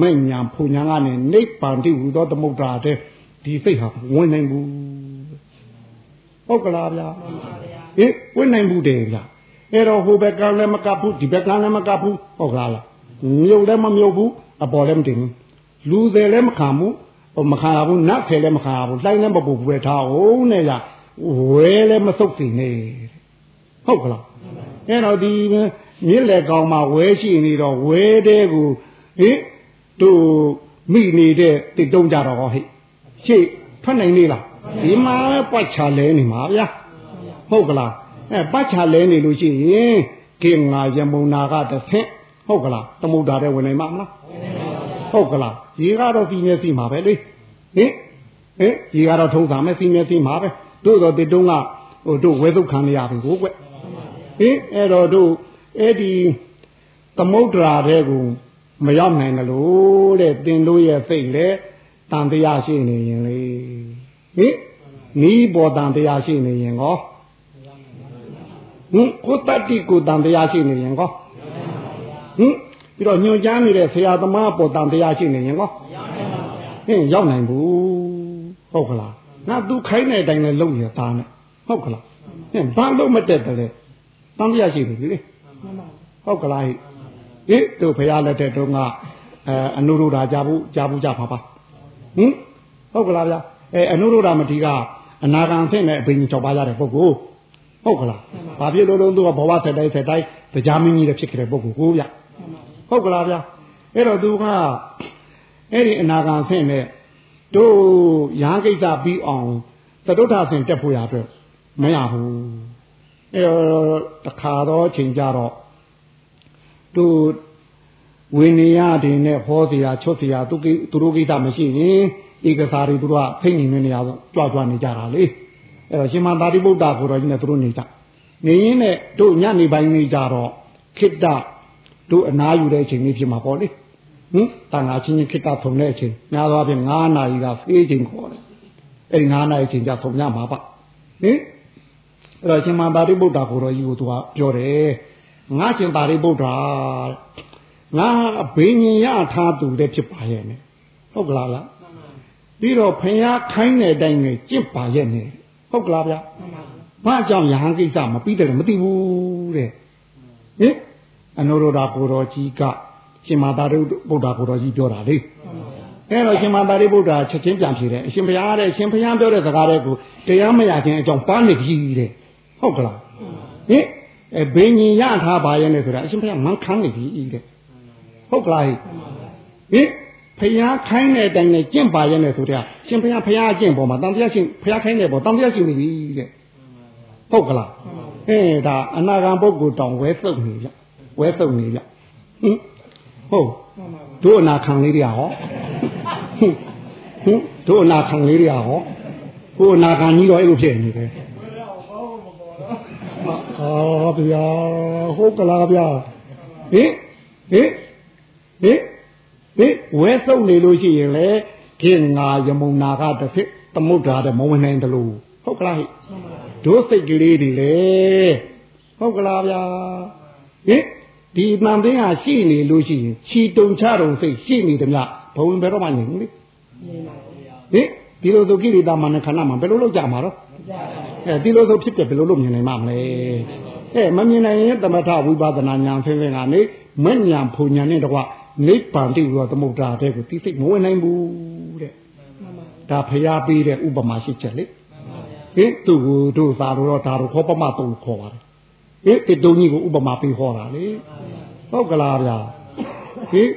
မဲ့ညာဖူညာကနေနိဗ္ဗာန်တည်ဟူသောသမုဒ္ဒရာတဲ့ ဒီစိတ်ဟာဝင်နိုင်ဘူးဟုတ်ကလားဗျာဟင်ဝင်နိုင်ဘူးတယ်ဗျာအဲ့တော့ဟိုဘက်ကလည်းမကပ်ဘူးဒီဘက်ကလည်းမကပ်ဘူးဟုတ်ကလားလားမြုပ်လည်းမမြုပ်ဘူးအပေါ်လည်းမတင်ဘူးလူတယ်လည်းမခံဘူးဟိုမခံရဘူးနတ်ဖယ်လည်းမခံရဘူးတိုင်းလည်းမပူဘူးထားအောင်နဲ့ရဝဲလည်းမဆုပ်စီနေဟုတ်ကလားအဲ့တော့ဒီမြစ်လေကောင်မှာဝဲရှိနေတော့ဝဲတဲ့ကိုဟိတို့မိနေတဲ့တိတုံးကြတော့ဟဟိ ရှေ့ဖတ်နိုင်နေလားဒီမှာပတ်ချလဲနေမှာဗျာဟုတ်ကလားအဲပတ်ချလဲနေလို့ရှိရင်ခင်ငါယမုံနာကတစ်ဆင့်ဟုတ်ကလားသမုဒ္ဒါတဲ့ဝင်နိုင်မှာမလားဟုတ်ကလားရေကတော့စီမျက်စိမှာပဲလေဟင်ဟင်ရေကတော့ထုံးစာမဲ့စီမျက်စိမှာပဲတို့တော့တိတုံးကဟိုတို့ဝဲသုတ်ခံရပြီကိုကွဟင်အဲ့တော့တို့အဲ့ဒီသမုဒ္ဒရာတဲ့ကိုမရောက်နိုင်တယ်လို့တဲ့တင်တို့ရဲ့စိတ်လေ တန်တရားရှိနေရင်လေဟင်နီးပေါ်တန်တရားရှိနေရင်ကောဟင်ကိုတတ္တိကိုတန်တရားရှိနေရင်ကောဟင်ပြီးတော့ညွန်ကြားနေတဲ့ဆရာသမားပေါ်တန်တရားရှိနေရင်ကောဟင်ရောက်နိုင်ဘူးဟုတ်ကလားငါသူခိုင်းတဲ့အတိုင်းလည်းလုပ်ရတာနဲ့ဟုတ်ကလားဟင်ဘာလို့မတက်တယ်လဲတန်တရားရှိနေပြီလေဟုတ်ကလားဟိဟိတို့ဖရာလက်ထက်တုန်းကအဲအနုရုဒ္ဓကြာဘူးကြာဘူးကြပါပါ ဟင်ဟုတ်ကလားဗျာအဲအနုရုဒ္ဓမတိကအနာဂံဆင့်နဲ့အဘိညာဉ်၆ပါးရတဲ့ပုဂ္ဂိုလ်ဟုတ်ကလားဘာဖြစ်လို့လုံးသူကဘဝဆက်တိုင်းဆက်တိုင်းတရားမင်းကြီးတဲ့ဖြစ်ခဲ့တဲ့ပုဂ္ဂိုလ်ကိုဗျဟုတ်ကလားဗျာအဲ့တော့သူကအဲ့ဒီအနာဂံဆင့်နဲ့တို့ရဟန်းကိစ္စပြီးအောင်သတုထဆင့်တက်ဖို့ရအတွက်မရဘူးအဲ့တော့တခါတော့ချိန်ကြတော့တို့ ဝိနည်းရတွေနဲ့ဟောစရာချွတ်စရာသူကိသူတို့ကိစ္စမရှိရင်ဧကစားတွေသူတို့ကဖိတ်နေနေရတော့ကြွကြွနေကြတာလေအဲ့တော့ရှင်မသာတိဗုဒ္ဓကိုတော်ကြီးနဲ့သူတို့နေကြနေရင်းနဲ့တို့ညနေပိုင်းနေကြတော့ခိတ္တတို့အနားယူတဲ့အချိန်လေးဖြစ်မှာပေါ့လေဟင်တန်ဃာချင်းချင်းခိတ္တထုံတဲ့အချိန်များသောအားဖြင့်9နာရီကဖေးချိန်ခေါ်တယ်အဲ့ဒီ9နာရီချိန်ကြထုံရမှာပါဟင်အဲ့တော့ရှင်မသာတိဗုဒ္ဓကိုတော်ကြီးကိုသူကပြောတယ်ငါရှင်ပါရိဗုဒ္ဓ ငါဘိညာရထားသူတဲ့ဖြစ်ပါရဲ့နဲ့ဟုတ်ကလားလားပြီးတော့ဖျားခိုင်းတဲ့အတိုင်းနဲ့ကြစ်ပါရဲ့နဲ့ဟုတ်ကလားဗျာဘာကြောင့်ယဟန်ကိစ္စမပြီးတယ်မသိဘူးတဲ့ဟင်အနုရောဓကိုတော်ကြီးကရှင်မာသာရိဗုဒ္ဓကိုတော်ကြီးပြောတာလေအဲ့တော့ရှင်မာသာရိဗုဒ္ဓချက်ချင်းပြန်ဖြေတယ်အရှင်ဘုရားတဲ့ရှင်ဘုရားပြောတဲ့စကားတွေကိုတရားမရခြင်းအကြောင်းပါနေပြီတဲ့ဟုတ်ကလားဟင်အဲဘိညာရထားပါရဲ့နဲ့ဆိုတာအရှင်ဘုရားမန်ခန်းနေပြီတဲ့ ဟုတ်ကလားဟင်ဖျားခိုင်းတဲ့အတိုင်းနဲ့ကျင့်ပါရဲ့နဲ့ဆိုတဲ့ရှင်ဘုရားဖျားကျင့်ပေါ်မှာတန်တရားရှင်ဖျားခိုင်းတဲ့ပေါ်တန်တရားရှင်နေပြီတဲ့ဟုတ်ကလားအဲဒါအနာဂံပုဂ္ဂိုလ်တောင်ဝဲသုတ်နေကြဝဲသုတ်နေကြဟင်ဟုတ်တို့အနာခံလေးတွေဟောဟင်တို့အနာခံလေးတွေဟောကိုအနာခံကြီးတော့အဲ့လိုဖြစ်နေတယ်ဟာဗျာဟုတ်ကလားဗျာဟင်ဟင် ဟင်ဟင်ဝဲစုံနေလို့ရှိရင်လေခင်ငါယမုံနာကတစ်ဖြစ်သမုဒ္ဒါတဲ့မဝင်နိုင်တယ်လို့ဟုတ်ကလားဟိတို့စိတ်ကလေးတွေလေဟုတ်ကလားဗျာဟင်ဒီမှန်သိဟာရှိနေလို့ရှိရင်ခြီတုံချတုံစိတ်ရှိနေတယ်မြဘဝင်ဘယ်တော့မှနေဘူးလေဟင်ဒီလိုဆိုကိရိတာမနခဏမှာဘယ်လိုလုပ်ကြမှာတော့အဲဒီလိုဆိုဖြစ်ပြဘယ်လိုလုပ်မြင်နိုင်မှာမလဲအဲမမြင်နိုင်ရင်သမထဝိပဿနာဉာဏ်ဆင်းဆင်းကနေမဉဏ်ဖုန်ဉာဏ်နဲ့တကွ နိဗ္ဗာန်တိရောသမုဒ္ဒါတဲ့ကိုတိစိတ်မဝင်နိုင်ဘူးတဲ့ဒါဖျားပေးတဲ့ဥပမာရှိချက်လေဟင်သူ့ကိုတို့သာတော့ဒါတော့ခေါ်ပမတုံခေါ်ပါတယ်ဟင်တိတုံကြီးကိုဥပမာပေးဟောတာလေဟုတ်ကလားဗျာဟင်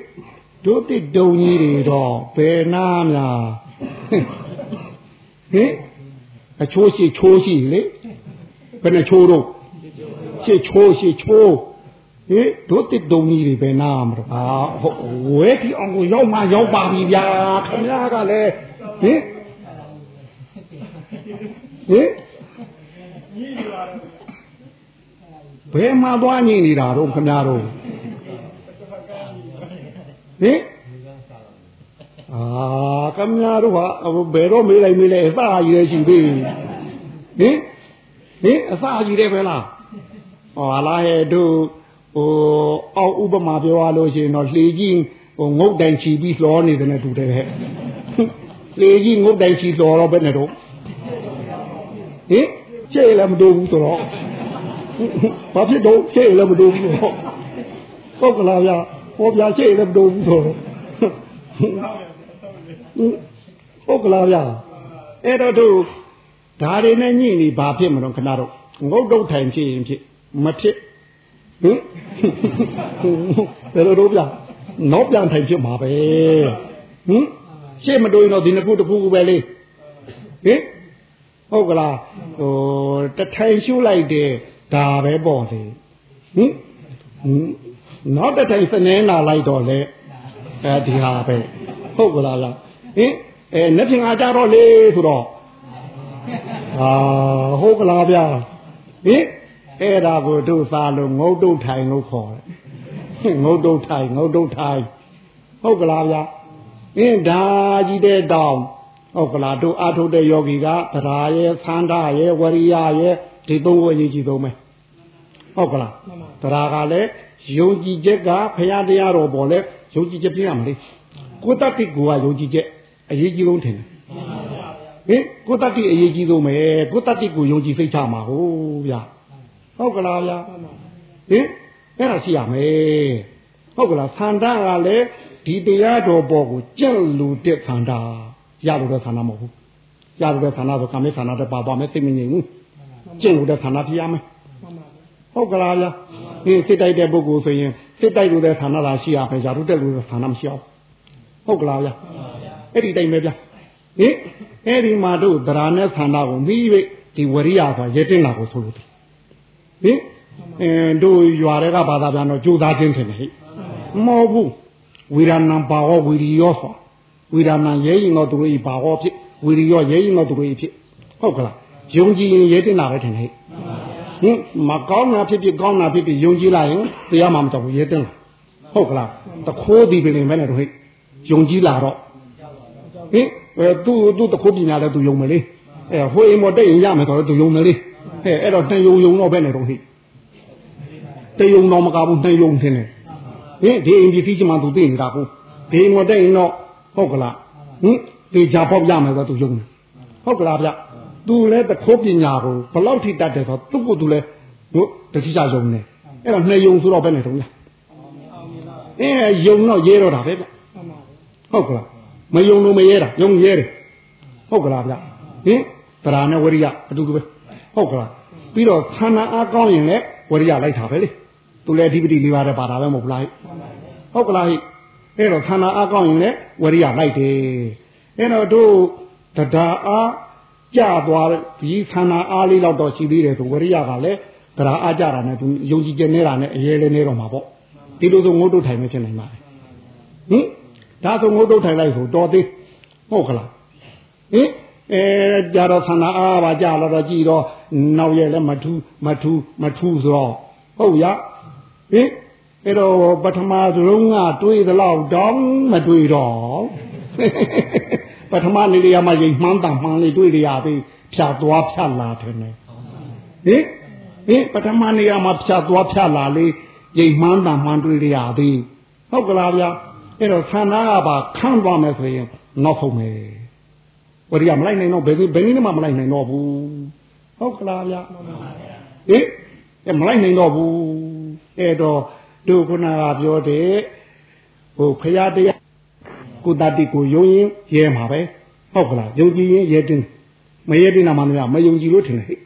တို့တိတုံကြီးတွေတော့ဘယ်နာများဟင်အချိုးရှိချိုးရှိလေဘယ်နဲ့ချိုးတော့ရှိချိုးရှိချိုး ဟေးတို့တစ်တုံကြီးတွေပဲနားမှာအာဟုတ်ဝဲဒီအောင်ကိုရောက်မှရောက်ပါပြီဗျာခင်ဗျားကလည်းဟင်ဟင်ဘယ်မှာသွားညင်နေတာတော့ခင်ဗျားတို့ဟင်အာခင်ဗျားတို့ဟာဘယ်တော့မေးလိုက်မေးလိုက်အစာကြီးရရှိသေးဟင်ဟင်အစာကြီးတယ်ပဲလားဟောလာရဲ့တို့ ဟိုအောက်ဥပမာပြောရလို့ရှိရင်တော့လှေကြီးဟိုငုတ်တိုင်ချီပြီးလှောနေတယ်နဲ့တူတယ်ဟဲ့လှေကြီးငုတ်တိုင်ချီလှောတော့ဘယ်နဲ့တော့ဟင်ရှေ့လည်းမတူဘူးဆိုတော့ဘာဖြစ်တော့ရှေ့လည်းမတူဘူးဆိုတော့ဟုတ်ကလားဗျာဟောဗျာရှေ့လည်းမတူဘူးဆိုတော့ဟုတ်ကလားဗျာအဲ့တော့တို့ဒါတွေနဲ့ညှိနေဘာဖြစ်မလို့ခဏတော့ငုတ်တုတ်ထိုင်ဖြစ်ရင်ဖြစ်မဖြစ် ဟင်ဘယ်လိုတော့ဗျာနောက်ပြန်ထိုင်ဖြစ်မှာပဲဟင်ရှေ့မတိုးရင်တော့ဒီနှစ်ခုတစ်ခုခုပဲလေဟင်ဟုတ်ကလားဟိုတထိုင်ရှုလိုက်တယ်ဒါပဲပေါ့လေဟင်နောက်တထိုင်စနေလာလိုက်တော့လေအဲဒီဟာပဲဟုတ်ကလားလားဟင်အဲနှစ်ပြင်အားကြတော့လေဆိုတော့ဟာဟုတ်ကလားဗျာဟင် အဲ့ဒါကိုတို့စားလို့ငုတ်တုတ်ထိုင်လို့ခေါ်တယ်ငုတ်တုတ်ထိုင်ငုတ်တုတ်ထိုင်ဟုတ်ကလားဗျာအင်းဒါကြီးတဲ့တောင်ဟုတ်ကလားတို့အာထုတ်တဲ့ယောဂီကသရာရဲ့သန္တာရဲ့ဝရိယရဲ့ဒီသုံးခုအရေးကြီးဆုံးပဲဟုတ်ကလားသရာကလည်းယုံကြည်ချက်ကဖရာတရားတော်ပေါ်လဲယုံကြည်ချက်ပြရမလေးကိုတတိကိုကယုံကြည်ချက်အရေးကြီးဆုံးထင်တယ်ဟင်ကိုတတိအရေးကြီးဆုံးပဲကိုတတိကိုယုံကြည်စိတ်ချမှာဟုတ်ဗျာ ဟုတ်ကလားဗျာဟင်အဲ့ဒါရှိရမယ်ဟုတ်ကလားသန္တာကလည်းဒီတရားတော်ပေါ်ကိုကြက်လူတဲ့သန္တာရလို့တဲ့သန္တာမဟုတ်ဘူးရလို့တဲ့သန္တာဆိုကာမေသန္တာတပါပါမယ်သိမငြိမ်ဘူးကျင့်လို့တဲ့သန္တာဖြစ်ရမယ်ဟုတ်ကလားဗျာဒီစိတ်တိုက်တဲ့ပုဂ္ဂိုလ်ဆိုရင်စိတ်တိုက်လို့တဲ့သန္တာသာရှိရမယ်ဇာတုတက်လို့တဲ့သန္တာမရှိအောင်ဟုတ်ကလားဗျာအဲ့ဒီတိုင်းပဲဗျာဟင်အဲ့ဒီမှာတို့သရာနဲ့သန္တာကိုမိ၍ဒီဝရိယဆိုရဲတင်လာကိုဆိုလို့ ဟင်အင်းတို့ရွာတွေကဘာသာပြန်တော့ကြိုးစားခြင်းထင်တယ်ဟိမဟုတ်ဘူးဝိရဏံပါဟောဝိရိယောဆိုဝိရဏံရဲရင်တော့သူတို့ဤပါဟောဖြစ်ဝိရိယောရဲရင်တော့သူတို့ဤဖြစ်ဟုတ်ကလားယုံကြည်ရင်ရဲတင်လာပဲထင်တယ်ဟင်မကောင်းတာဖြစ်ဖြစ်ကောင်းတာဖြစ်ဖြစ်ယုံကြည်လိုက်ရင်တရားမှမတော်ဘူးရဲတင်လာဟုတ်ကလားတခိုးဒီပင်ပဲနဲ့တို့ဟိယုံကြည်လာတော့ဟင်အဲသူ့သူ့တခိုးပညာလည်းသူယုံမယ်လေအဲဟိုအိမ်မတက်ရင်ရမယ်ဆိုတော့သူယုံမယ်လေ အဲအဲ့တော့တန်ယုံယုံတော့ပဲနဲ့တော့ဟိတယုံတော့မကဘူးတန်ယုံထင်တယ်ဟင်ဒီအိမ်ဒီကြီးမှသူသိနေတာကိုဒီအိမ်မတက်ရင်တော့ဟုတ်ကလားဟင်ဒီဂျာပေါက်ရမယ်ဆိုတော့သူယုံတယ်ဟုတ်ကလားဗျသူလည်းတခိုးပညာကိုဘလောက်ထိတတ်တယ်ဆိုတော့သူ့ကိုသူလည်းတို့တတိယယုံနေအဲ့တော့နှစ်ယုံဆိုတော့ပဲနဲ့တော့လားအဲယုံတော့ရဲတော့တာပဲဗျဟုတ်ကလားမယုံလို့မရဲတာယုံရဲတယ်ဟုတ်ကလားဗျဟင်ဗราနဲ့ဝရိယအတူတူပဲ ဟုတ်ကလားပြီးတော့ခန္ဓာအားကောင်းရင်လည်းဝရိယလိုက်တာပဲလေသူလည်းအဓိပတိလေးပါးတဲ့ပါတာပဲမဟုတ်လားဟုတ်ကလားဟိအဲ့တော့ခန္ဓာအားကောင်းရင်လည်းဝရိယလိုက်တယ်အဲ့တော့တို့တရားအားကြသွားဒီခန္ဓာအားလေးတော့ရှိသေးတယ်ဆိုဝရိယကလည်းတရားအားကြတာနဲ့သူယုံကြည်ချက်နေတာနဲ့အရေးလေးနေတော့မှာပေါ့ဒီလိုဆိုငုတ်တုတ်ထိုင်မဖြစ်နိုင်ပါဘူးဟင်ဒါဆိုငုတ်တုတ်ထိုင်လိုက်ဆိုတော်သေးဟုတ်ကလားဟင် အဲကြတော့ခန္ဓာအားပါကြတော့ကြည်တော့နောက်ရဲ့လည်းမထူးမထူးမထူးဆိုတော့ဟုတ်ရဟင်အဲ့တော့ပထမဆုံးကတွေးသလောက်တောင်းမတွေးတော့ပထမနေရာမှာရိမ်မှန်းတန်မှန်းလေးတွေးရသေးဖြတ်သွားဖြတ်လာတယ်ဟင်ဟင်ပထမနေရာမှာဖြတ်သွားဖြတ်လာလေးရိမ်မှန်းတန်မှန်းတွေးရသေးဟုတ်ကလားဗျာအဲ့တော့သန္တာကပါခန့်သွားမယ်ဆိုရင်နောက်ဆုံးမယ် ဝရိယမလိုက်နိုင်တော့ဘယ်ဘယ်နည်းမှမလိုက်နိုင်တော့ဘူးဟုတ်ကလားဗျာဟင်အဲမလိုက်နိုင်တော့ဘူးအဲ့တော့တို့ခုနကပြောတဲ့ဟိုဖရာတရားကိုတတိကိုယုံရင်ရဲမှာပဲဟုတ်ကလားယုံကြည်ရင်ရဲတင်မရဲတင်တာမှမရမယုံကြည်လို့ထင်တယ်ဟဲ့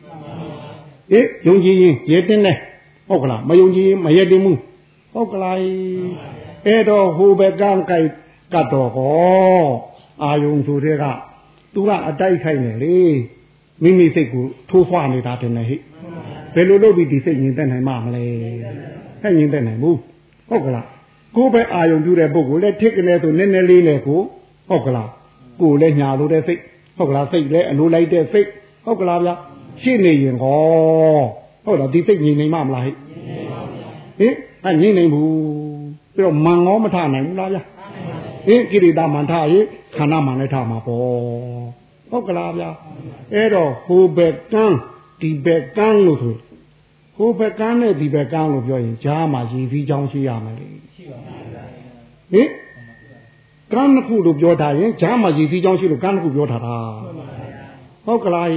ဟေးယုံကြည်ရင်ရဲတင်တယ်ဟုတ်ကလားမယုံကြည်ရင်မရဲတင်ဘူးဟုတ်ကလားအဲ့တော့ဟိုဘက်ကံကြိုက်ကတ်တော့ဟောအာယုံဆိုတဲ့က သူကအတိုက်ခိုက်နေလေမိမိစိတ်ကိုထိုးဖွားနေတာတင်တယ်ဟဲ့ဘယ်လိုလုပ်ပြီးဒီစိတ်ငြိမ်သက်နိုင်မှာမလဲဟဲ့ငြိမ်သက်နိုင်ဘူးဟုတ်ကလားကိုယ်ပဲအာယုံပြုတဲ့ပုဂ္ဂိုလ်လည်းထစ်ကနေဆိုနည်းနည်းလေးနဲ့ကိုဟုတ်ကလားကိုယ်လည်းညာလို့တဲ့စိတ်ဟုတ်ကလားစိတ်လည်းအလိုလိုက်တဲ့စိတ်ဟုတ်ကလားဗျရှိနေရင်ဟောဟုတ်လားဒီစိတ်ငြိမ်နိုင်မှာမလားဟဲ့ဟင်အဲငြိမ်နိုင်ဘူးပြီးတော့မန်ငေါမထနိုင်ဘူးလားဗျ ဟင်ကိရိတာမန်ထရေခန္ဓာမန်လည်းထမှာပေါ့ဟုတ်ကလားဗျအဲ့တော့ဟိုဘက်ကန်းဒီဘက်ကန်းလို့ဆိုဟိုဘက်ကန်းနဲ့ဒီဘက်ကန်းလို့ပြောရင်ကြားမှာရည်စည်းချောင်းရှိရမယ်လေရှိပါပါဟင်ကန်းတစ်ခုလို့ပြောတာရင်ကြားမှာရည်စည်းချောင်းရှိလို့ကန်းတစ်ခုပြောထားတာဟုတ်ကလား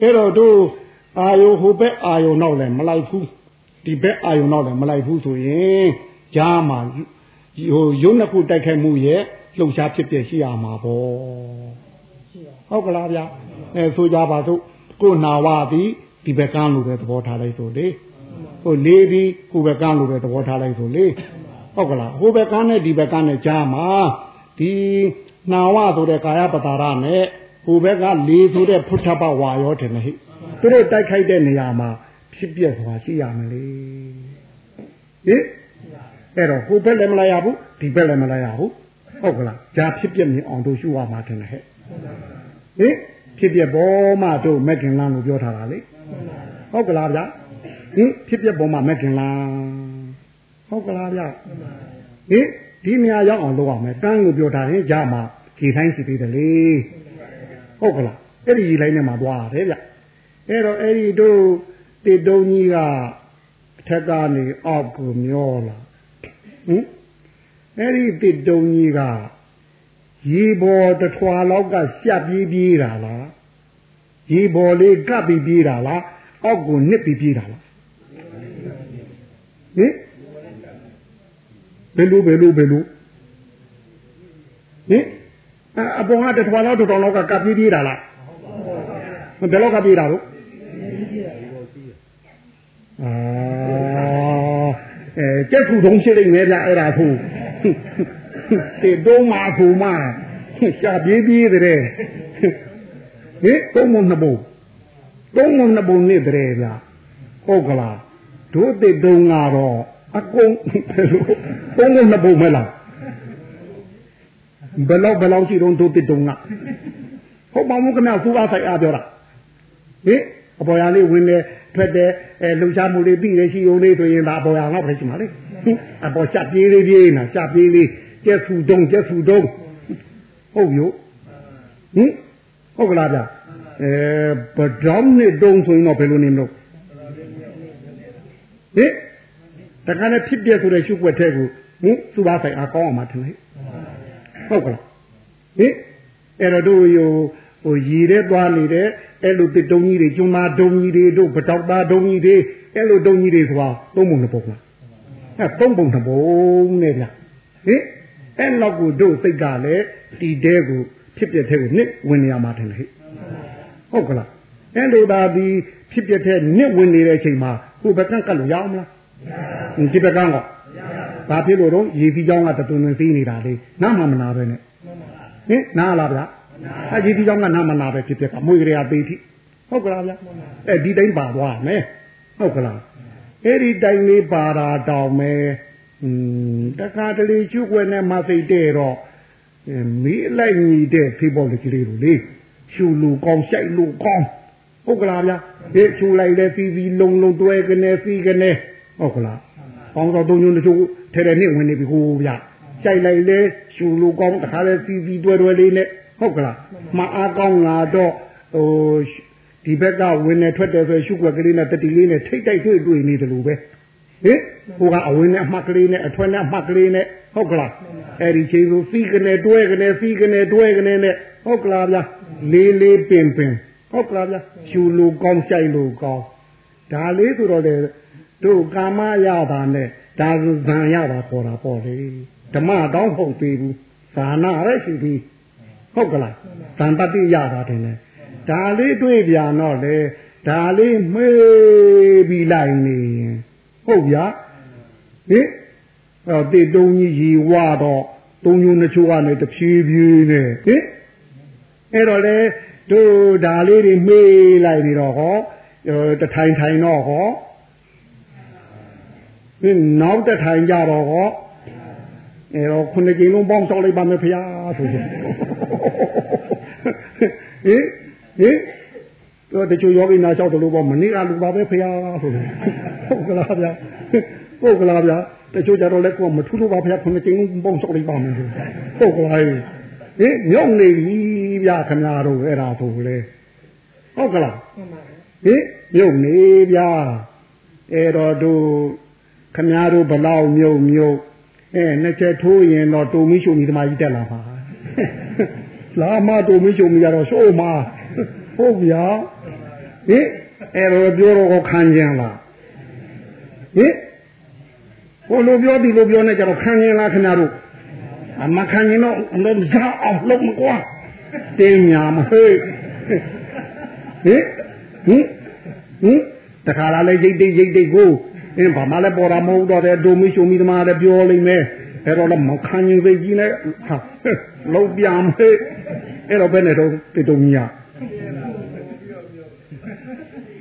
အဲ့တော့တို့အာယုဟိုဘက်အာယုနောက်လည်းမလိုက်ဘူးဒီဘက်အာယုနောက်လည်းမလိုက်ဘူးဆိုရင်ကြားမှာ ဟိုရုပ်နှစ်ခုတိုက်ခိုက်မှုရဲ့လှုပ်ရှားဖြစ်ပြရှိရမှာပေါ့ဟုတ်ကလားဗျအဲဆိုကြပါစို့ကိုနာဝသည်ဒီဘက်ကန်းလို့ပဲသဘောထားလိုက်ဆိုလေဟိုလေးပြီးဟိုဘက်ကန်းလို့ပဲသဘောထားလိုက်ဆိုလေဟုတ်ကလားဟိုဘက်ကန်းနဲ့ဒီဘက်ကန်းနဲ့ကြားမှာဒီနာဝဆိုတဲ့ကာယပတာရနဲ့ဟိုဘက်ကလေဆိုတဲ့ဖုထဘဝါရောတယ်ဟိသူတို့တိုက်ခိုက်တဲ့နေရာမှာဖြစ်ပြဆိုတာရှိရမလေဟိ အဲ့တော့ဟိုဘက်လည်းမလာရဘူးဒီဘက်လည်းမလာရဘူးဟုတ်ကလားဂျာဖြစ်ပြမြင်အောင်တို့ရှုရမှာတယ်ဟဲ့ဟိဖြစ်ပြပေါ်မှာတို့မက်ကင်လန်းလို့ပြောထားတာလေဟုတ်ကလားဗျာဟင်ဖြစ်ပြပေါ်မှာမက်ကင်လန်းဟုတ်ကလားဗျာဟင်ဒီနေရာရောက်အောင်လုပ်အောင်မယ်ကန်းလို့ပြောထားရင်ဂျာမှာခြေတိုင်းစီသေးတယ်လေဟုတ်ကလားအဲ့ဒီလိုင်းထဲမှာသွားရတယ်ဗျအဲ့တော့အဲ့ဒီတို့တေတုံးကြီးကအထက်ကနေအောက်ကိုမျောလာ ဟင်အဲ့ဒီတေတုံးကြီးကရေပေါ်တထွာလောက်ကရှက်ပြေးပြေးတာလားရေပေါ်လေးကပ်ပြီးပြေးတာလားအောက်ကိုနစ်ပြီးပြေးတာလားဟင်ဘယ်လိုဘယ်လိုဘယ်လိုဟင်အပေါ်ကတထွာလောက်တောင်လောက်ကကပ်ပြေးပြေးတာလားဘယ်လောက်ကပြေးတာလို့အာ အဲကျက်ခုတုံးရှိနေမယ်ဗျအဲ့ဒါဆိုတေတုံးမှာဆိုမှရှာပြေးပြေးတဲ့ဟင်သုံးမနှစ်ပုံသုံးမနှစ်ပုံနဲ့တဲ့ဗျဟုတ်ကလားတို့တေတုံးကတော့အကုန်သုံးမနှစ်ပုံမလားဘယ်လောက်ဘယ်လောက်ရှိတော့တို့တေတုံးကဟုတ်ပါမှုခင်ဗျာသူ့အဆိုင်အားပြောတာဟင် အပေါ်ရလေးဝင်နေထွက်တယ်အဲလှူရှားမှုလေးပြီးရရှိုံလေးဆိုရင်ဒါအပေါ်ရငေါ့ပဲရှိမှာလေအပေါ်ချက်ပြေးလေးပြေးနာချက်ပြေးလေးကျက်ဖူတုံးကျက်ဖူတုံးဟုတ်ပြီဟင်ဟုတ်ကလားဗျအဲဗဒေါင်းနဲ့တုံးဆိုရင်တော့ဘယ်လိုနေမလို့ဟင်တခါနဲ့ဖြစ်ပြဆိုတဲ့ရှုပ်ွက်တဲ့ကိုဟင်သူ့ဘာဆိုင်အကောင်းအောင်မထင်လေဟုတ်ကလားဟင်အဲ့တော့တို့ယူ ဟိုရေထဲသွားနေတဲ့အဲ့လိုတစ်တုံးကြီးတွေကျွမ်းသားဒုံကြီးတွေတို့ဗတောက်သားဒုံကြီးတွေအဲ့လိုဒုံကြီးတွေဆိုတာသုံးပုံနှစ်ပုံလားအဲ့သုံးပုံနှစ်ပုံနဲ့ဗျဟင်အဲ့လောက်ကိုတို့စိတ်ကလည်းဒီတဲကိုဖြစ်ပြတဲ့ကိုနှစ်ဝင်နေရမှာတယ်ဟဲ့ဟုတ်ကလားအဲ့လိုသာဒီဖြစ်ပြတဲ့နှစ်ဝင်နေတဲ့အချိန်မှာကိုယ်ပကန့်ကတ်လို့ရအောင်မလားမရဘူးဒီပကန့်ကဘာဖြစ်လို့တော့ရေကြီးကြောင်းကတသွင်းသွင်းသိနေတာလေနားမမနာပဲနဲ့ဟင်နားလားဗျ အဲဒီဒီကြောင့်ကနာမနာပဲဖြစ်ဖြစ်ကမွေကြရာပေတိဟုတ်ကလားဗျအဲဒီတိုင်းပါသွားမယ်ဟုတ်ကလားအဲ့ဒီတိုင်းလေးပါတာတောင်မယ်อืมတခါတလေချွတ်ွယ်နဲ့မစိတ်တဲ့တော့မီးလိုက်ညီတဲ့ဖေးပေါ်ကလေးကိုလေရှူလူကောင်းဆိုင်လူကောင်းဟုတ်ကလားဗျာဒီချူလိုက်လဲပြီးပြီးလုံလုံတွဲကနေပြီးကနေဟုတ်ကလားကောင်းသောတုံညုံတချို့ထဲထဲနဲ့ဝင်နေပြီဟိုဗျာကြိုက်လိုက်လဲရှူလူကောင်းတခါလဲပြီးပြီးတွဲတွဲလေးနဲ့ ဟုတ်ကလားမအားကောင်းလာတော့ဟိုဒီဘက်ကဝင်နေထွက်တယ်ဆိုရှုွက်ကလေးနဲ့တတိလေးနဲ့ထိတ်တိုက်တွေ့တွေ့နေတယ်လို့ပဲဟင်ဟိုကအဝင်နဲ့အမှတ်ကလေးနဲ့အထွက်နဲ့အမှတ်ကလေးနဲ့ဟုတ်ကလားအဲ့ဒီချိန်ဆိုစီးကနေတွဲကနေစီးကနေတွဲကနေနဲ့ဟုတ်ကလားဗျာလေးလေးပင်ပင်ဟုတ်ကလားဗျာရှူလူကောင်းကြိုက်လူကောင်းဒါလေးဆိုတော့လေတို့ကာမရတာနဲ့ဒါဇံရတာခေါ်တာပေါ့လေဓမ္မတောင်းဖို့သေးဘူးဇာနာရရှိသည် ဟုတ်ကလားဇံတတိရတာတင်လေဒါလေးတွေ့ပြန်တော့လေဒါလေးမေးပြီးလိုက်နေဟုတ်ဗျာဟင်တော့တေတုံးကြီးရီဝတော့သုံးညိုးနှချိုးကနေတဖြည်းဖြည်းနဲ့ဟင်အဲ့တော့လေတို့ဒါလေးတွေမေးလိုက်ပြီးတော့ဟောတထိုင်ထိုင်တော့ဟောဟင်နောက်တထိုင်ကြတော့ဟော အဲ့တော့ခုနှစ်ကြိမ်လုံးပေါင်းတောက်လိုက်ပါမယ်ဖရာဆိုရင်ဟင်ဟင်တော့တချို့ယောဂီနာလျှောက်တယ်လို့ပေါ့မနေ့ကလူပါပဲဖရာဆိုတယ်ဟုတ်ကလားဗျာဟုတ်ကလားဗျာတချို့ကြတော့လည်းကိုမထူးလို့ပါဖရာခုနှစ်ကြိမ်လုံးပေါင်းတောက်လိုက်ပါမယ်ဟုတ်ကလားဟင်ညောင်းနေပြီဗျာခင်ဗျားတို့အဲ့ဒါဆိုလေဟုတ်ကလားဟင်မြုပ်နေဗျာအဲ့တော့တို့ခင်ဗျားတို့ဘလောက်မြုပ်မြုပ် အဲနှစ်ချက်ထိုးရင်တော့တုံမီးရှုံမီသမားကြီးတက်လာပါလာမတုံမီးရှုံမီကတော့ရှုံးမှာဟုတ်ဗျာဟင်အဲ့တော့ပြောတော့ခံကြလားဟင်ဟိုလိုပြောဒီလိုပြောနေကြတော့ခံကြလားခင်ဗျားတို့ဟအမခံရင်တော့လည်းဇာအောင်လုပ်မကွာတင်းညာမဟဲ့ဟင်ဟင်ဟင်တခါလာလဲရိတ်တိတ်ရိတ်တိတ်ကို အင်းဘာမှလည်းပေါ်တာမဟုတ်တော့တဲ့ဒိုမီရှုံမီသမားလည်းပြောလိမ့်မယ်အဲ့တော့လည်းမခံရင်သိကြီးနဲ့ဟာလုံးပြမ်းဟဲ့အဲ့တော့ဘယ်နဲ့တော့တေတုံညာ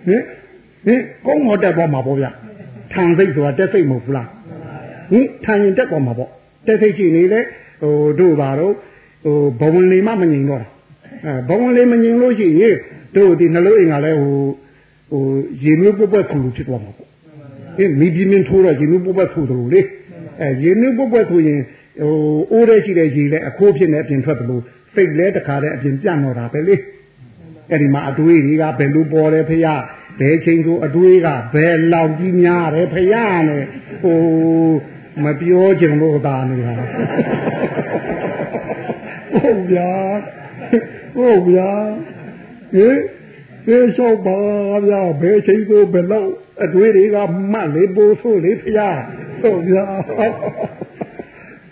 ဟင်ဟင်ကောင်းမတက်ပေါ်မှာပေါ့ဗျထန်စိတ်ဆိုတာတက်စိတ်မဟုတ်ဘူးလားဟင်ထန်ရင်တက်ပေါ်မှာပေါ့တက်စိတ်ရှိနေလေဟိုတို့ပါတော့ဟိုဘဝင်လေးမှမငြိမ်တော့တာအဲဘဝင်လေးမငြိမ်လို့ရှိရင်တို့ဒီနှလုံးအိမ်ကလည်းဟိုဟိုရေမျိုးပွက်ပွက်ခူလူဖြစ်သွားမှာပေါ့ အင်းမိပြင်းပြင်းထိုးတော့ရေမျိုးပွက်ပွက်ထူတယ်လို့လေအဲရေမျိုးပွက်ပွက်ထူရင်ဟိုအိုးရဲရှိတဲ့ရေလည်းအခိုးဖြစ်နေအပြင်ထွက်တယ်လို့စိတ်လဲတခါတည်းအပြင်ပြန့်တော့တာပဲလေအဲ့ဒီမှာအတွေးတွေကဘယ်လိုပေါ်တယ်ဖေရဘယ်ချိန်ဆိုအတွေးကဘယ်လောက်ကြီးများတယ်ဖေရနဲ့ဟိုမပြောချင်လို့သာနေတာဟုတ်ဗျာဟုတ်ဗျာဟင် သေလျှောက်ပါဗျာဘယ်ချိန်ဆိုဘယ်လောက်အတွေးတွေကမှတ်လေပိုးဆိုးလေဖေရဟုတ်ဗျာ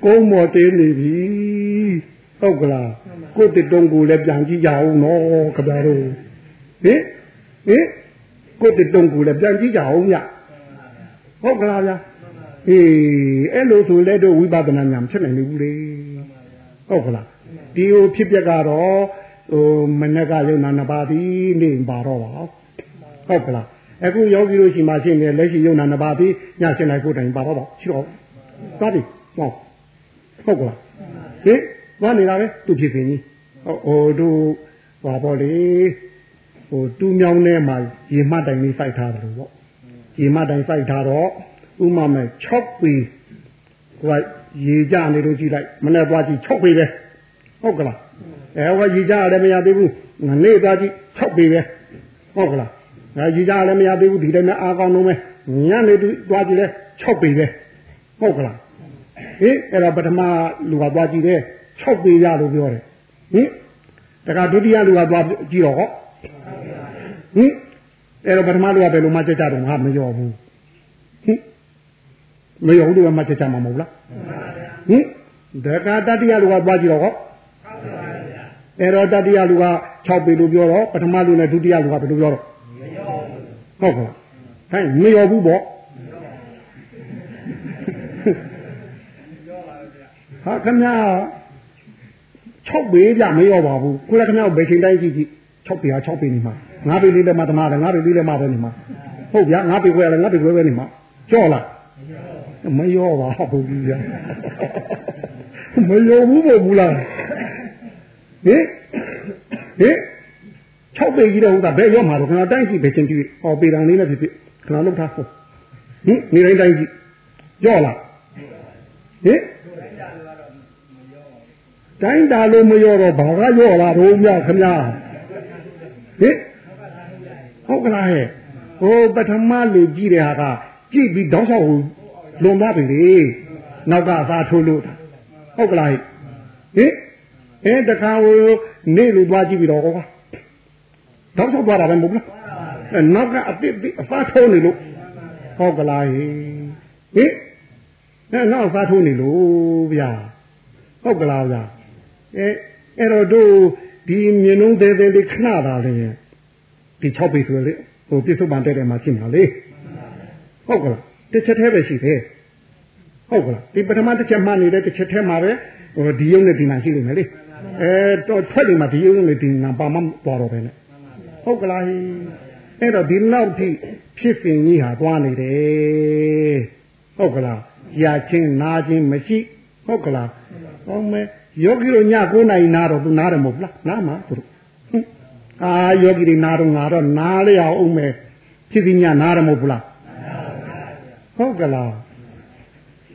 ကုန်းမော်တင်းနေပြီဟုတ်ကလားကိုတတုံကိုလည်းပြန်ကြည့်ကြအောင်နော်ခင်ဗျားတို့ဟင်ဟင်ကိုတတုံကိုလည်းပြန်ကြည့်ကြအောင်ဗျဟုတ်ကလားဗျာအေးအဲ့လိုဆိုလဲတို့ဝိပဿနာဉာဏ်ဖြစ်နိုင်နေဘူးလေဟုတ်ကလားဒီဟိုဖြစ်ပျက်ကတော့ ဟိုမနေ့ကယုံနာနှစ်ပါးပြီးနေပါတော့ပါဟုတ်ကလားအခုယောဂီတို့ရှိမှရှိနေလက်ရှိယုံနာနှစ်ပါးပြီးညရှင်းလိုက်ကိုတိုင်ပါတော့ပါရှိတော့သွားပြီဟုတ်ဟုတ်ကလားဟင်သွားနေတာပဲသူဖြစ်ဖြစ်ကြီးဟိုတို့ဟာပေါ့လေဟိုတူးမြောင်းထဲမှာရေမှတ်တိုင်လေးစိုက်ထားတယ်လို့ပေါ့ရေမှတ်တိုင်စိုက်ထားတော့ဥမာမဲ့6ပေဟိုကရေကြနေလို့ကြည့်လိုက်မနေ့သွားကြည့်6ပေပဲဟုတ်ကလား အဲဟိုကရေကြလည်းမရသေးဘူးငနေ့သွားကြည့်6ပေပဲဟုတ်ကလားအဲရေကြလည်းမရသေးဘူးဒီတိုင်းနဲ့အားကောင်းလုံးပဲညနေသွားကြည့်လဲ6ပေပဲဟုတ်ကလားဟင်အဲ့တော့ပထမလူကသွားကြည့်တယ်6ပေရလို့ပြောတယ်ဟင်တခါဒုတိယလူကသွားကြည့်တော့ဟောဟင်အဲ့တော့ပထမလူကဘယ်လိုမှကြကြတော့ငါမရောဘူးဟင်မရောဘူးလို့မှကြကြမှာမဟုတ်လားဟင်တခါတတိယလူကသွားကြည့်တော့ဟော အဲ့တော့တတိယလူက6ပေလို့ပြောတော့ပထမလူနဲ့ဒုတိယလူကဘယ်လိုပြောတော့ဟုတ်ကဲ့ဟဲ့မရောဘူးပေါ့ဟာခင်ဗျာ6ပေပြမရောပါဘူးကိုလည်းခင်ဗျားဘယ်ချိန်တိုင်းကြည့်ကြည့်6ပေဟာ6ပေနေမှာ9ပေလေးလည်းမတမာတယ်9ပေလေးလည်းမပဲနေမှာဟုတ်ဗျာ9ပေခွဲလည်း9ပေခွဲပဲနေမှာကြော့လားမရောပါဘူးဗျာမရောဘူးမဟုတ်ဘူးလား ဟင်ဟင်6ပေကြီးတော့ဟုတ်တာဘယ်ရောမှာတော့ခဏတိုင်းကြည့်ဘယ်ချိန်ကြည့်ဟောပေတန်လေးနဲ့ဖြစ်ဖြစ်ခဏလောက်ထားဟုတ်ဟင်နေတိုင်းတိုင်းကြည့်ကြော့လားဟင်တိုင်းတာလို့မရောတော့ဘာကရောလာတော့မြခမဟင်ဟုတ်ကလားဟဲ့ဟိုပထမလူကြည့်တဲ့ဟာကကြည့်ပြီးတောင်းဆောက်ဟိုလွန်သွားပြီလေနောက်ကသာထိုးလို့ဟုတ်ကလားဟင် အဲတခါဟိုနေလူသွားကြည့်ပြီးတော့ဟောတောင်းဆောက်သွားတာပဲမဟုတ်လားအဲနောက်ကအပစ်အဖားထိုးနေလို့ဟုတ်ကလားဟင်ဟင်အဲနောက်အဖားထိုးနေလို့ဗျာဟုတ်ကလားဗျာအဲအဲ့တော့တို့ဒီမြင်လုံးသေးသေးလေးခဏတာလေဒီ6ပေဆိုလေဟိုပြစ္ဆုတ်ပန်တဲ့တဲ့မှာရှိမှာလေဟုတ်ကလားတစ်ချက်တည်းပဲရှိသေးဟုတ်ကလားဒီပထမတစ်ချက်မှနေတဲ့တစ်ချက်တည်းမှာပဲဟိုဒီယုံနဲ့ဒီနာရှိနေမယ်လေ အဲတော့ထွက်နေမှာဒီယုံနဲ့ဒီနာပါမပေါ်တော့ပဲနဲ့ဟုတ်ကလားအဲ့တော့ဒီနောက်ထိဖြစ်စဉ်ကြီးဟာသွားနေတယ်ဟုတ်ကလားကြာချင်းနာချင်းမရှိဟုတ်ကလားဟောမဲယောဂီတို့ည9နာရီနာတော့သူနားတယ်မဟုတ်လားနားမှာသူတို့အာယောဂီတွေနာတော့ငါတော့နားလေအောင်မယ်ဖြစ်စီညနားတယ်မဟုတ်ဘူးလားဟုတ်ကလား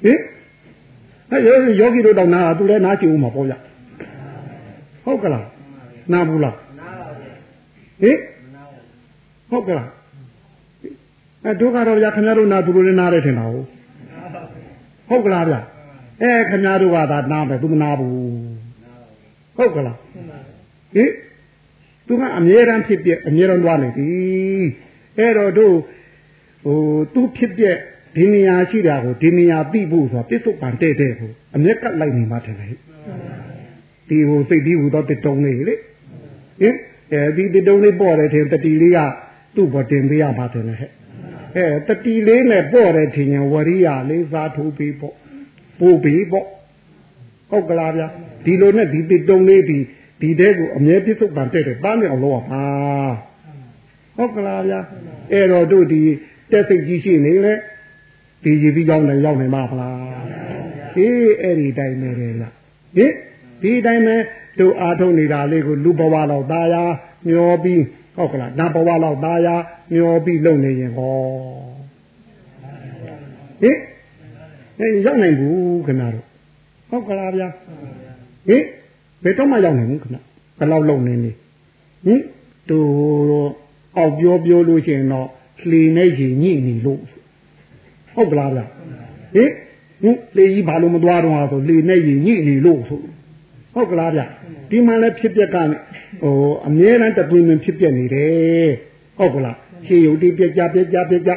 ဟင်အဲယောဂီတို့တော့နာသူလည်းနားချင်ဦးမှာပေါ့ဗျ ဟုတ်ကလားနားဘူးလားဟင်ဟုတ်ကလားအဲဒုက္ခတော့ဗျခင်ဗျားတို့နာသူတို့လည်းနားတယ်ထင်တာဟုတ်ဟုတ်ကလားဗျအဲခင်ဗျားတို့ကသာနားပဲသူမနာဘူးဟုတ်ကလားဟင်သူကအမြဲတမ်းဖြစ်ပြအမြဲတမ်းသွားနေပြီအဲ့တော့တို့ဟိုသူဖြစ်ပြဒီနေရာရှိတာကိုဒီနေရာသိဖို့ဆိုတာပြစ္ဆုတ်ပံတဲ့တဲ့ကိုအမျက်ကလိုက်နေမှထင်တယ် ဒီဟိုစိတ်ပြီးဟိုတော့တတုံးလေးလေဟင်အဲဒီတတုံးလေးပေါ်တယ်ထင်တတိလေးကသူ့ဘောတင်ပေးရမှာတယ်ဟဲ့အဲတတိလေးနဲ့ပေါ့တယ်ထင်ရင်ဝရိယလေးစားထိုးပြီးပေါ့ပို့ပြီးပေါ့ဟုတ်ကလားဗျာဒီလိုနဲ့ဒီတတုံးလေးဒီဒီတဲ့ကိုအမြဲပြစ္ဆုတ်ပံတဲ့တဲ့ပါနေအောင်လုပ်ရမှာဟုတ်ကလားဗျာအဲ့တော့တို့ဒီတက်စိတ်ကြီးရှိနေလေဒီရည်ပြီးကြောင်းလည်းရောက်နေမှာမလားအေးအဲ့ဒီတိုင်းပဲလေလားဟင် ဒီတိုင်းပဲတို့အားထုတ်နေတာလေးကိုလူဘဝလောက်သားရာမျောပြီးဟုတ်ကလားနတ်ဘဝလောက်သားရာမျောပြီးလုပ်နေရင်ဟောဟင်ဟင်ရောက်နိုင်ဘူးခဏတော့ဟုတ်ကလားဗျာဟင်ဘယ်တော့မှရောက်နိုင်ဘူးခဏဘယ်လောက်လုံနေနေဟင်တို့အောက်ပြောပြောလို့ရှိရင်တော့လေနဲ့ရင်ညိနေလို့ဟုတ်ကလားဗျာဟင်ဟင်လေကြီးဘာလို့မသွားတော့အောင်ဆိုလေနဲ့ရင်ညိနေလို့ဆို ဟုတ်ကလားဗျဒီမှလည်းဖြစ်ပျက်ကဟိုအမြဲတမ်းတပွင့်ပွင့်ဖြစ်ပျက်နေတယ်ဟုတ်ကလားရှေးယုတ်တိပြကြပြကြပြကြ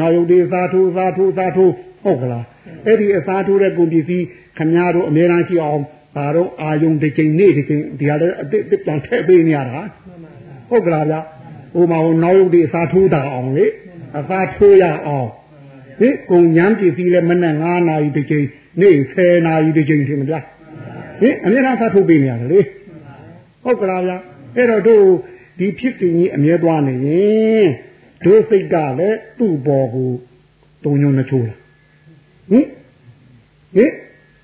နောက်ယုတ်တိသာထိုးသာထိုးသာထိုးဟုတ်ကလားအဲ့ဒီအသာထိုးတဲ့ကုန်ပစ္စည်းခမည်းတော်အမြဲတမ်းရှိအောင်ဘာတော့အာယုံတစ်ချိန်နေ့တစ်ချိန်ဒီဟာလည်းအစ်စ်ပြန်ထည့်ပေးနေရတာဟုတ်ကလားဗျဟိုမှာဟိုနောက်ရုပ်တွေအစာထိုးတာအောင်လေအစာထိုးရအောင်ဟင်ကုံညမ်းပစ္စည်းလဲမနဲ့9နာရီတစ်ချိန်နေ့10နာရီတစ်ချိန်ထင်မလား ဟင်အမြဲတမ်းအစာထိုးပေးနေရတယ်လေဟုတ်ကလားဗျအဲ့တော့တို့ဒီဖြစ်စဉ်ကြီးအမြဲသွားနေရင်တို့စိတ်ကလည်းသူ့ဘော်ကိုတုံညုံနှချိုးလာဟင်ဟင်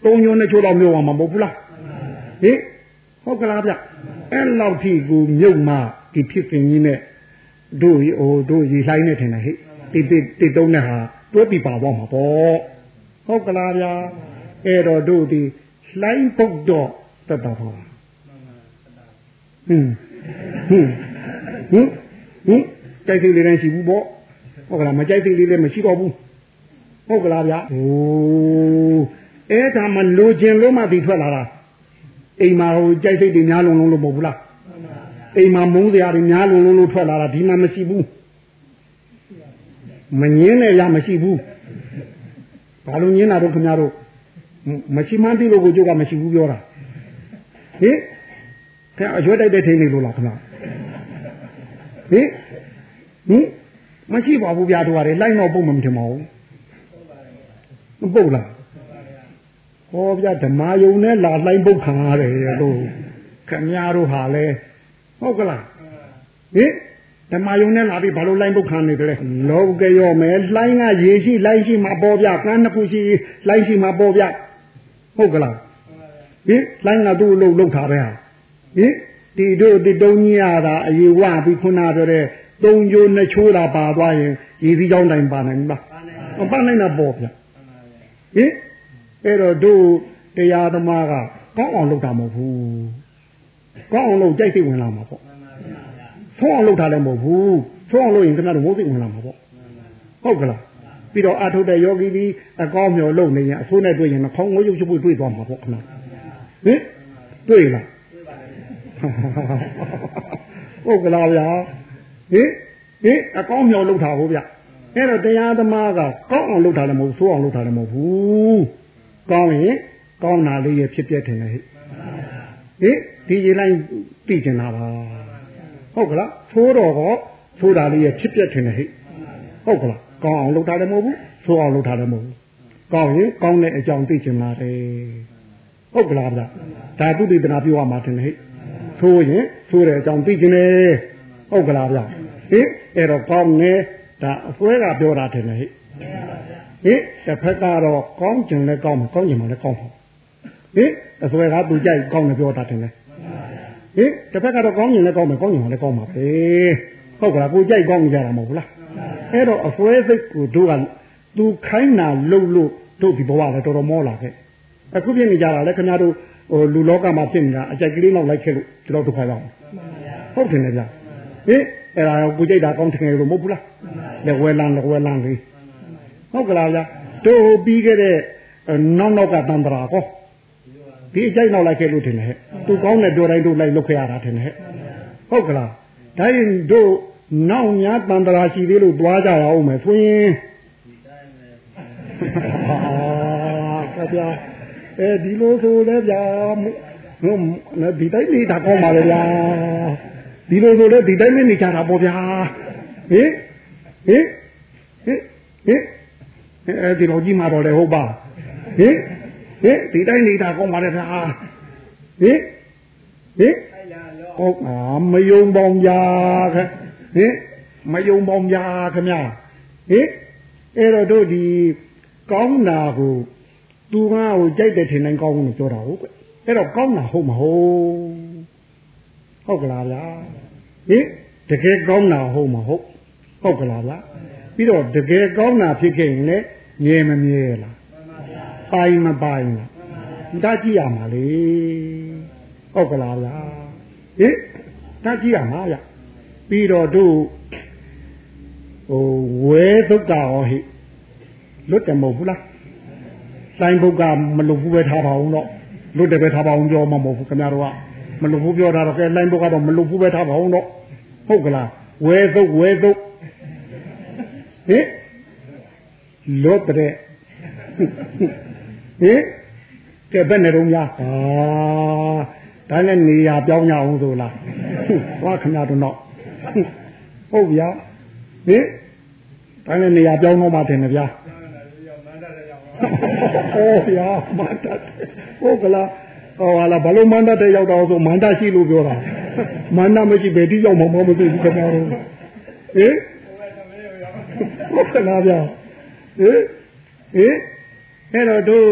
တုံညုံနှချိုးတော့မျိုးမှာမဟုတ်ဘူးလားဟင်ဟုတ်ကလားဗျအဲ့လောက်ထိကိုမြုပ်မှဒီဖြစ်စဉ်ကြီးနဲ့တို့ဟိုတို့ရေလှိုင်းနေတယ်ဟဲ့တိတိတိတုံးနဲ့ဟာတွဲပြီးပါသွားမှာပေါ့ဟုတ်ကလားဗျာအဲ့တော့တို့ဒီ လှိုင်းပုတ်တော့တတ်တာပါဟင်းဟင်းဟင်းဟင်းကြိုက်စိတ်လေးတိုင်းရှိဘူးပေါ့ဟုတ်ကလားမကြိုက်စိတ်လေးလည်းမရှိတော့ဘူးဟုတ်ကလားဗျာဟိုအဲ့ဒါမှလိုချင်လို့မှဒီထွက်လာတာအိမ်မှာဟိုကြိုက်စိတ်တွေများလုံးလုံးလို့မဟုတ်ဘူးလားအိမ်မှာမုန်းစရာတွေများလုံးလုံးလို့ထွက်လာတာဒီမှာမရှိဘူးမငင်းနဲ့ရမရှိဘူးဘာလို့ငင်းတာတော့ခင်ဗျားတို့ မရှိမှန်းသိလို့ကိုကျုပ်ကမရှိဘူးပြောတာဟင်ခင်အရွက်တိုက်တဲ့ထိန်နေလို့လားခင်ဗျာဟင်ဟင်မရှိပါဘူးဗျာတို့ကလေလိုက်တော့ပုတ်မှမထင်ပါဘူးမပုတ်လားဟောဗျာဓမ္မယုံနဲ့လာလှိုင်းပုတ်ခံရတယ်လို့ခင်ဗျားတို့ဟာလဲဟုတ်ကလားဟင်ဓမ္မယုံနဲ့လာပြီးဘာလို့လိုင်းပုတ်ခံနေတယ်လဲလောကရောမယ်လိုင်းကရေရှိလိုင်းရှိမှာပေါ်ပြကန်းတစ်ခုရှိလိုင်းရှိမှာပေါ်ပြ ဟုတ်ကလားဟင်လိုင်းကသူ့အလုပ်လုပ်ထားပဲဟာဟင်ဒီတို့ဒီတုံးကြီးရတာအယူဝပြီးခုနပြောတဲ့သုံးကြိုးနှစ်ချိုးတာပါသွားရင်ရေစီးကြောင်းတိုင်းပါနိုင်မှာမပါနိုင်တာပေါ်ပြဟင်အဲ့တော့တို့တရားသမားကကောင်းအောင်လုပ်တာမဟုတ်ဘူးကောင်းအောင်လုပ်ကြိုက်စိတ်ဝင်လာမှာပေါ့ဆုံးအောင်လုပ်တာလည်းမဟုတ်ဘူးဆုံးအောင်လုပ်ရင်ခင်ဗျားတို့မိုးစိတ်ဝင်လာမှာပေါ့ဟုတ်ကလား ပြီးတော့အာထုတ်တဲ့ယောဂီဒီအကောင်းမျောလုပ်နေရင်အဆိုးနဲ့တွေ့ရင်ခေါင်းငိုးရုပ်ချပွေတွေ့သွားမှာပေါ့ခင်ဗျာဟင်တွေ့လားဟုတ်ကလားဗျာဟင်ဟင်အကောင်းမျောလုပ်တာဟုတ်ဗျအဲ့တော့တရားသမားကကောင်းအောင်လုပ်တာလည်းမဟုတ်ဆိုးအောင်လုပ်တာလည်းမဟုတ်ဘူးကောင်းရင်ကောင်းတာလေးရဖြစ်ပြတယ်လေဟိဟင်ဒီရေလိုက်သိကျင်တာပါဟုတ်ကလားသိုးတော်ကသိုးတာလေးရဖြစ်ပြတယ်လေဟိဟုတ်ကလား ကောင်းအောင်လုပ်တာလည်းမဟုတ်ဘူးသိုးအောင်လုပ်တာလည်းမဟုတ်ဘူးကောင်းရင်ကောင်းတဲ့အကြောင်းသိကျင်လာတယ်ဟုတ်ကလားဗျဒါသူတေသနာပြောရမှာတယ်လေဟိသိုးရင်သိုးတဲ့အကြောင်းသိကျင်တယ်ဟုတ်ကလားဗျဟင်အဲ့တော့ကောင်းနေဒါအစွဲကပြောတာတယ်လေဟိဟင်တစ်ဖက်ကတော့ကောင်းကျင်လဲကောင်းမှာကောင်းကျင်မှာလဲကောင်းမှာဟင်အစွဲကသူကြိုက်ကောင်းတယ်ပြောတာတယ်လေဟင်တစ်ဖက်ကတော့ကောင်းကျင်လဲကောင်းမယ်ကောင်းကျင်မှာလဲကောင်းမှာပဲဟုတ်ကလားကိုကြိုက်ကောင်းကြတာမဟုတ်လား အဲ့တော့အစွဲစိတ်ကိုတို့ကသူခိုင်းတာလှုပ်လို့တို့ဒီဘဝလည်းတော်တော်မောလာခဲ့အခုပြနေကြတာလဲခင်ဗျားတို့ဟိုလူလောကမှာဖြစ်နေတာအကြိုက်ကလေးနောက်လိုက်ခဲ့လို့ကျွန်တော်ဒုက္ခရောက်ဟုတ်တယ်လေဗျဟင်အဲ့ဒါကိုကြိုက်တာကောင်းတယ်လို့မဟုတ်ဘူးလားလက်ဝဲလန်းလက်ဝဲလန်းလေးဟုတ်ကလားဗျတို့ပြီးခဲ့တဲ့နောက်နောက်ကတန်တရာကောဒီအကြိုက်နောက်လိုက်ခဲ့လို့ထင်တယ်ဟဲ့သူကောင်းတဲ့ပြောတိုင်းတို့လိုက်လုတ်ခဲ့ရတာထင်တယ်ဟဲ့ဟုတ်ကလားဒါရင်တို့ နောက်များတန်တရာရှိသေးလို့တွားကြရအောင်မယ်ဆိုရင်ဟဟာဗျာအဲဒီလိုဆိုလဲဗျာဟိုဒီတိုင်းနေတာကောင်းပါလေဗျာဒီလိုဆိုလဲဒီတိုင်းနေကြတာပေါ့ဗျာဟင်ဟင်ဟင်ဟင်အဲဒီလိုကြီးမှာတော့လေဟုတ်ပါဟင်ဟင်ဒီတိုင်းနေတာကောင်းပါလေဗျာဟင်ဟင်ဟုတ်အာမယုံပေါင်းကြာခ ဟင်မယုံပေါင်းကြာခင်ဗျာဟင်အဲ့တော့တို့ဒီကောင်းတာကိုသူကဟိုကြိုက်တဲ့ထင်တိုင်းကောင်းလို့ပြောတာဟုတ်ကဲ့အဲ့တော့ကောင်းတာဟုတ်မဟုတ်ဟုတ်ကလားဗျာဟင်တကယ်ကောင်းတာဟုတ်မဟုတ်ဟုတ်ကလားဗျာပြီးတော့တကယ်ကောင်းတာဖြစ်ခဲ့ရင်လည်းမြဲမမြဲလားပိုင်မပိုင်လားဒါကြည့်ရမှာလေဟုတ်ကလားဗျာဟင်ဒါကြည့်ရမှာဗျ ပြီးတော့တို့ဟိုဝဲသုတ်တာဟောဟိလွတ်တယ်မဟုတ်ဘူးလားလိုင်းဘုတ်ကမလွတ်ဘူးပဲထားပါအောင်တော့လွတ်တယ်ပဲထားပါအောင်ပြောမှာမဟုတ်ဘူးခင်ဗျားတို့ကမလွတ်ဘူးပြောတာတော့ကဲလိုင်းဘုတ်ကတော့မလွတ်ဘူးပဲထားပါအောင်တော့ဟုတ်ကလားဝဲသုတ်ဝဲသုတ်ဟင်လွတ်တဲ့ဟင်ကဲဘယ်နဲ့တော့များဟာဒါနဲ့နေရပြောင်းကြအောင်ဆိုလားဟောခင်ဗျားတို့တော့ ဟုတ်ဗျာဟင်ဒါနဲ့နေရပြောင်းတော့မှတင်တယ်ဗျာဟောဗျာမန္တဟုတ်ကလားဟောလာဘလို့မန္တတဲ့ရောက်တော့ဆိုမန္တရှိလို့ပြောတာမန္တမရှိဘယ်တိရောက်မှမမသိဘူးခင်ဗျားတို့ဟင်ဟုတ်ကလားဗျာဟင်ဟင်အဲ့တော့တို့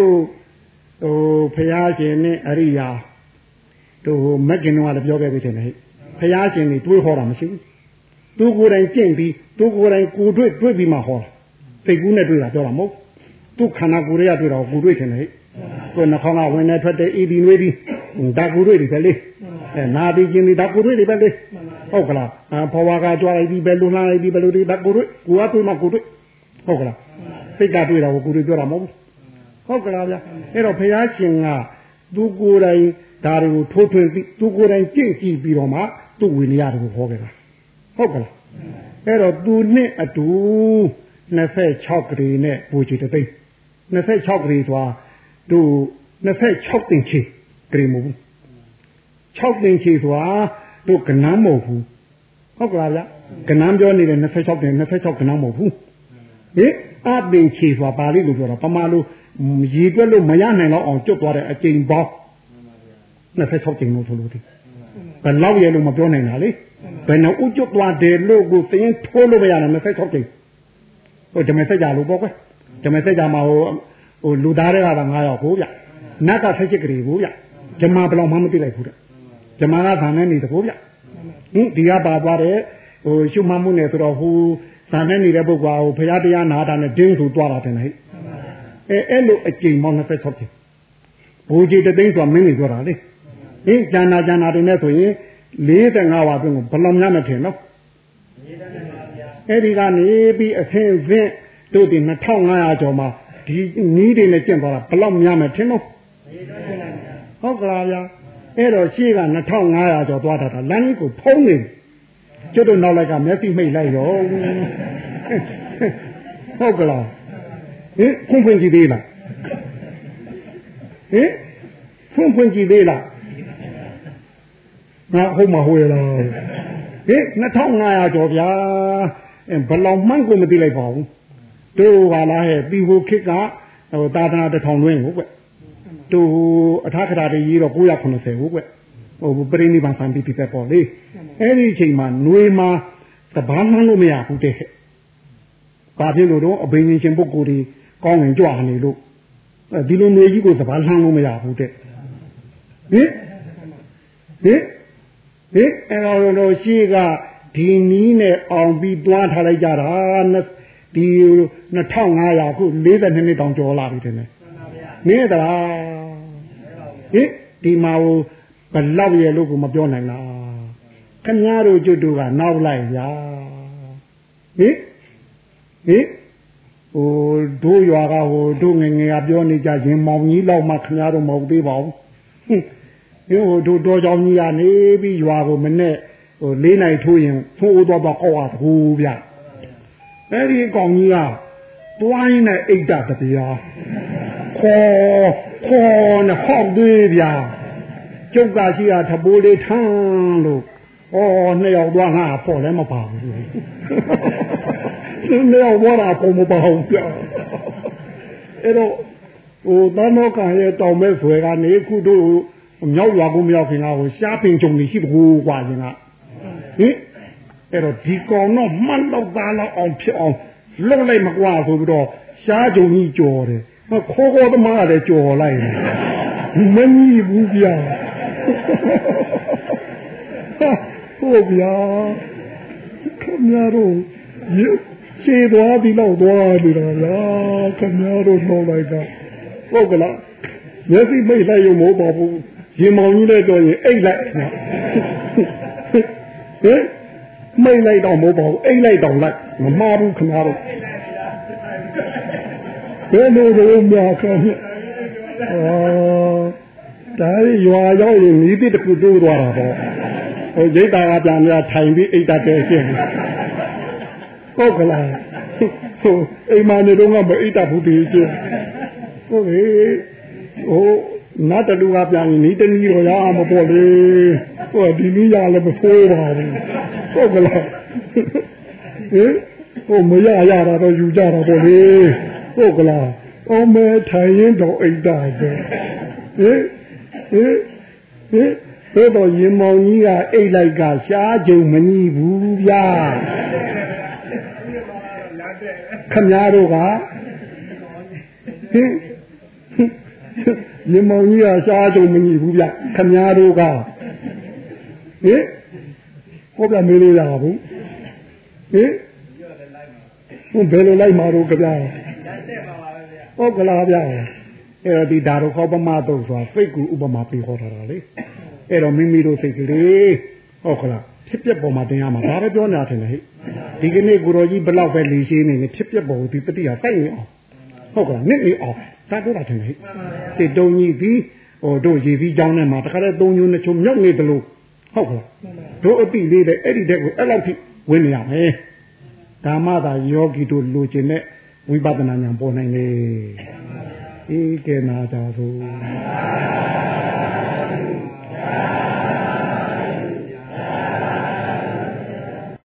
ဟိုဖရာရှင်နဲ့အရိယာတို့ဟိုမက်ကင်တော့လည်းပြောခဲ့ပြီထင်တယ် ဖရာရှင်တွေတွေးဟောတာမရှိဘူးသူကိုယ်တိုင်ကျင့်ပြီးသူကိုယ်တိုင်ကိုတွေ့တွေ့ပြီးမှဟောတာစိတ်ကူးနဲ့တွေ့တာပြောတာမဟုတ်သူခန္ဓာကိုယ်ရတွေ့တာကိုတွေ့ထင်တယ်ကိုယ်နှာခေါင်းကဝင်နေထွက်တဲ့အေဒီနွေးဒီဒါကိုတွေ့တယ်ပဲလေအဲနာပြီးကျင်ပြီးဒါကိုတွေ့တယ်ပဲလေဟုတ်ကလားဘဝကကြွားလိုက်ပြီးပဲလုံလာလိုက်ပြီးပဲလို့ဒီဒါကိုတွေ့ကိုကတွေ့မှကိုတွေ့ဟုတ်ကလားစိတ်ကတွေ့တာကိုကိုတွေ့ပြောတာမဟုတ်ဘူးဟုတ်ကလားဗျအဲ့တော့ဘုရားရှင်ကသူကိုယ်တိုင်ဒါတွေကိုထိုးထွင်းပြီးသူကိုယ်တိုင်ကြင့်ကြည့်ပြီးတော့မှ သူ့ဝိနည်းတွေကိုဟောခဲ့တာဟုတ်ကလားအဲ့တော့သူနဲ့အတူ26ကလေးနဲ့ပူချီတသိန်း26ကလေးသွားသူ26တင်ချီကလေးမဟုတ်ဘူး6တင်ချီသွားသူကနမ်းမဟုတ်ဘူးဟုတ်ကလားဗျကနမ်းပြောနေတယ်26တင်26ကနမ်းမဟုတ်ဘူးဟင်အပင်ချီသွားပါဠိလိုပြောတာပမာလိုရည်တွက်လို့မရနိုင်တော့အောင်ကျွတ်သွားတဲ့အကျိန်ပေါင်း26ကျိန်လို့ဆိုလို့ဒီ ဘယ်လောက်ရဲလို့မပြောနိုင်တာလေဘယ်နှဥကျွတ်သွားတယ်လို့ကိုသင်ထိုးလို့မရနိုင်26ကျိန်ဟိုဓမ္မစကြာလို့ပေါ့ကွဓမ္မစကြာမှာဟိုဟိုလူသားတွေက9ယောက်ကိုဗျနတ်ကဆက်ချစ်ကလေးကိုဗျဓမ္မဘယ်လောက်မှမသိလိုက်ဘူးတဲ့ဓမ္မကသာနဲ့နေတကိုဗျဟင်ဒီကပါသွားတယ်ဟိုရှုမှတ်မှုနဲ့ဆိုတော့ဟိုသာနဲ့နေတဲ့ပုဂ္ဂိုလ်ဟိုဘုရားတရားနာတာနဲ့ဒင်းဆိုသွားတာတယ်ဟဲ့အဲအဲ့လိုအကျိန်ပေါင်း26ကျိန်ဘူကြီးတသိန်းဆိုတာမင်းတွေပြောတာလေ ဟင်ကျန်နာကျန်နာတွေနဲ့ဆိုရင်45ဝါပြင်ကိုဘယ်လောက်များမထင်နော်အဲ့ဒီကနေပြီးအဆင်းဆင်းတို့ဒီ2500ကျော်မှာဒီနီးတွေနဲ့ကျင့်သွားတာဘယ်လောက်များမထင်နော်ဟုတ်ကလားဗျာအဲ့တော့ရှေ့က2500ကျော်သွားတာလမ်းကြီးကိုဖုံးနေကျွတ်တို့နောက်လိုက်ကမျက်စိမိတ်လိုက်ရောဟုတ်ကလားဟင်ဖွင့်ဖွင့်ကြည့်သေးလားဟင်ဖွင့်ဖွင့်ကြည့်သေးလား ငါဟုတ်မဟုတ်ရလားဟင်2500ကျော်ဗျာဘယ်လောက်မှန်းကိုမသိလိုက်ပါဘူးတို့ဟာလားဟဲ့ပြီးဟိုခစ်ကဟိုတာသနာတစ်ထောင်တွင်းဟုတ်ကွတို့အထာခရာတွေရေးတော့980ဟုတ်ကွဟိုပရိနိဗ္ဗာန်ဆံပြီးပြီပဲပေါ့လေအဲ့ဒီအချိန်မှာຫນွေမှာတပားမှန်းလို့မရဘူးတဲ့ဘာဖြစ်လို့တော့အဘိညာဉ်ရှင်ပုဂ္ဂိုလ်တွေကောင်းငင်ကြွနေလို့ဒီလိုຫນွေကြီးကိုတပားလှမ်းလို့မရဘူးတဲ့ဟင်ဟင် ဟင်အဲ့တော့ရှိကဒီနီးနဲ့အောင်ပြီးတွားထားလိုက်ကြတာဒီ2500ခု42နှစ်တောင်ကျော်လာပြီတဲ့မင်းတလားဟင်ဒီမှာဟိုဘလောက်ရဲ့လို့ကိုမပြောနိုင်လားခင်ဗျားတို့ကျွတ်တို့ကနောက်လိုက်ရာဟင်ဟင်ဟိုတို့ရွာကဟိုတို့ငငယ်ကပြောနေကြရင်မောင်ကြီးလောက်မှခင်ဗျားတို့မဟုတ်သေးပါဘူးဟင် ဟိုတို့တော်ကြောင်ကြီးကနေပြီးရွာကိုမနဲ့ဟိုလေးနိုင်ထိုးရင်ဖိုးတော့တော့ကောက်ရဘူးဗျအဲ့ဒီကောင်ကြီးကတွိုင်းနဲ့အိတ်တာတရားခေါ်ခေါ်နဲ့ဟောက်သေးဗျာကျုပ်ကရှိရထပိုးလေးထမ်းလို့ဩနှစ်ယောက်သွားငါပေါ့လည်းမပါဘူးနှစ်ယောက်သွားတာပုံမပါဘူးဗျာအဲ့တော့ဟိုတမောကရဲ့တောင်မဲ့ဆွဲကနေခုတို့ မြောက်ရွာကူမြောက်ခင်ကဟိုရှားပင်ကြုံနေရှိတကူกว่าရင်ကဟင်အဲ့တော့ဒီကောင်တော့မှန်တော့သားလောက်အောင်ဖြစ်အောင်လုံလိုက်မကွာဆိုပြီးတော့ရှားကြုံကြီးကြော်တယ်ခေါ်ခေါ်သမားလည်းကြော်လိုက်တယ်မင်းကြီးဘူးဗျာဟုတ်ဗျာခင်ဗျားတို့ရှေ့သွားပြီးတော့သွားနေတာလားခင်ဗျားတို့နှောလိုက်တာဟုတ်ကလားမျက်စိမိတ်လိုက်ရုံမဟုတ်ပါဘူး ရင်မောင်ကြီးလည်းတော့ရင်အိတ်လိုက်ဟင်မိတ်လိုက်တော့မဟုတ်ပါဘူးအိတ်လိုက်တော့လိုက်မမှားဘူးခင်ဗျားတို့ဘယ်လိုလိုများခင်ဗျာအော်ဒါရွာရောက်ရင်မိတိတခုတိုးသွားတာပေါ့ဟိုဒိတ်တာကပြန်လာထိုင်ပြီးအိတ်တတဲရှင်းဟုတ်ကလားဟိုအိမ်မနေတော့ကမအိတ်တဘူးတည်ရှင်းဟုတ်ဟေးဟို နတ်တူကပြန်နီးတနည်းတော့ရအောင်မပေါ်လေဟိုဒီနည်းရလည်းမဖိုးပါဘူးဟုတ်ကလားဟင်ဟိုမရရတာတော့ယူကြတာပေါ့လေဟုတ်ကလားအောင်မဲထိုင်ရင်တော့အိတ်တာပဲဟင်ဟင်ဟင်သို့တော့ရင်မောင်ကြီးကအိတ်လိုက်ကရှားကြုံမနီးဘူးဗျာခမများတို့ကဟင် ရင်မောင်ကြီးကရှားကြုံမနီးဘူးဗျာခမများတို့ကဟင်ဟောပြမေးလို့ရပါဘူးဟင်ဟိုဘယ်လိုလိုက်မှာတော့ကြဗျာဟုတ်ကလားဗျာအဲ့တော့ဒီဓာတ်ခေါ်ပမာတော့ဆိုတာစိတ်ကူဥပမာပေးခေါ်တာလေအဲ့တော့မိမိတို့စိတ်ကလေးဟုတ်ကလားဖြစ်ပျက်ပေါ်မှာတင်ရမှာဒါပဲပြောနေတာထင်တယ်ဟဲ့ဒီကနေ့ကိုရောကြီးဘလောက်ပဲလီရှိနေနေဖြစ်ပျက်ပေါ်ဒီပတိဟာစိုက်နေအောင်ဟုတ်ကလားနစ်နေအောင် ဒါပြောတာထင်တယ်ဟဲ့စိတ်တုံကြီးပြီးဟိုတို့ရေပြီးကြောင်းထဲမှာတခါတည်းသုံးညွန်းနဲ့ချုံမြောက်နေတယ်လို့ဟုတ်ကလားတို့အတိလေးတဲ့အဲ့ဒီတဲ့ကိုအဲ့လောက်ထိဝင်နေရမယ်ဓမ္မသာယောဂီတို့လိုချင်တဲ့ဝိပဿနာဉာဏ်ပေါ်နိုင်လေဧကေနာသာသု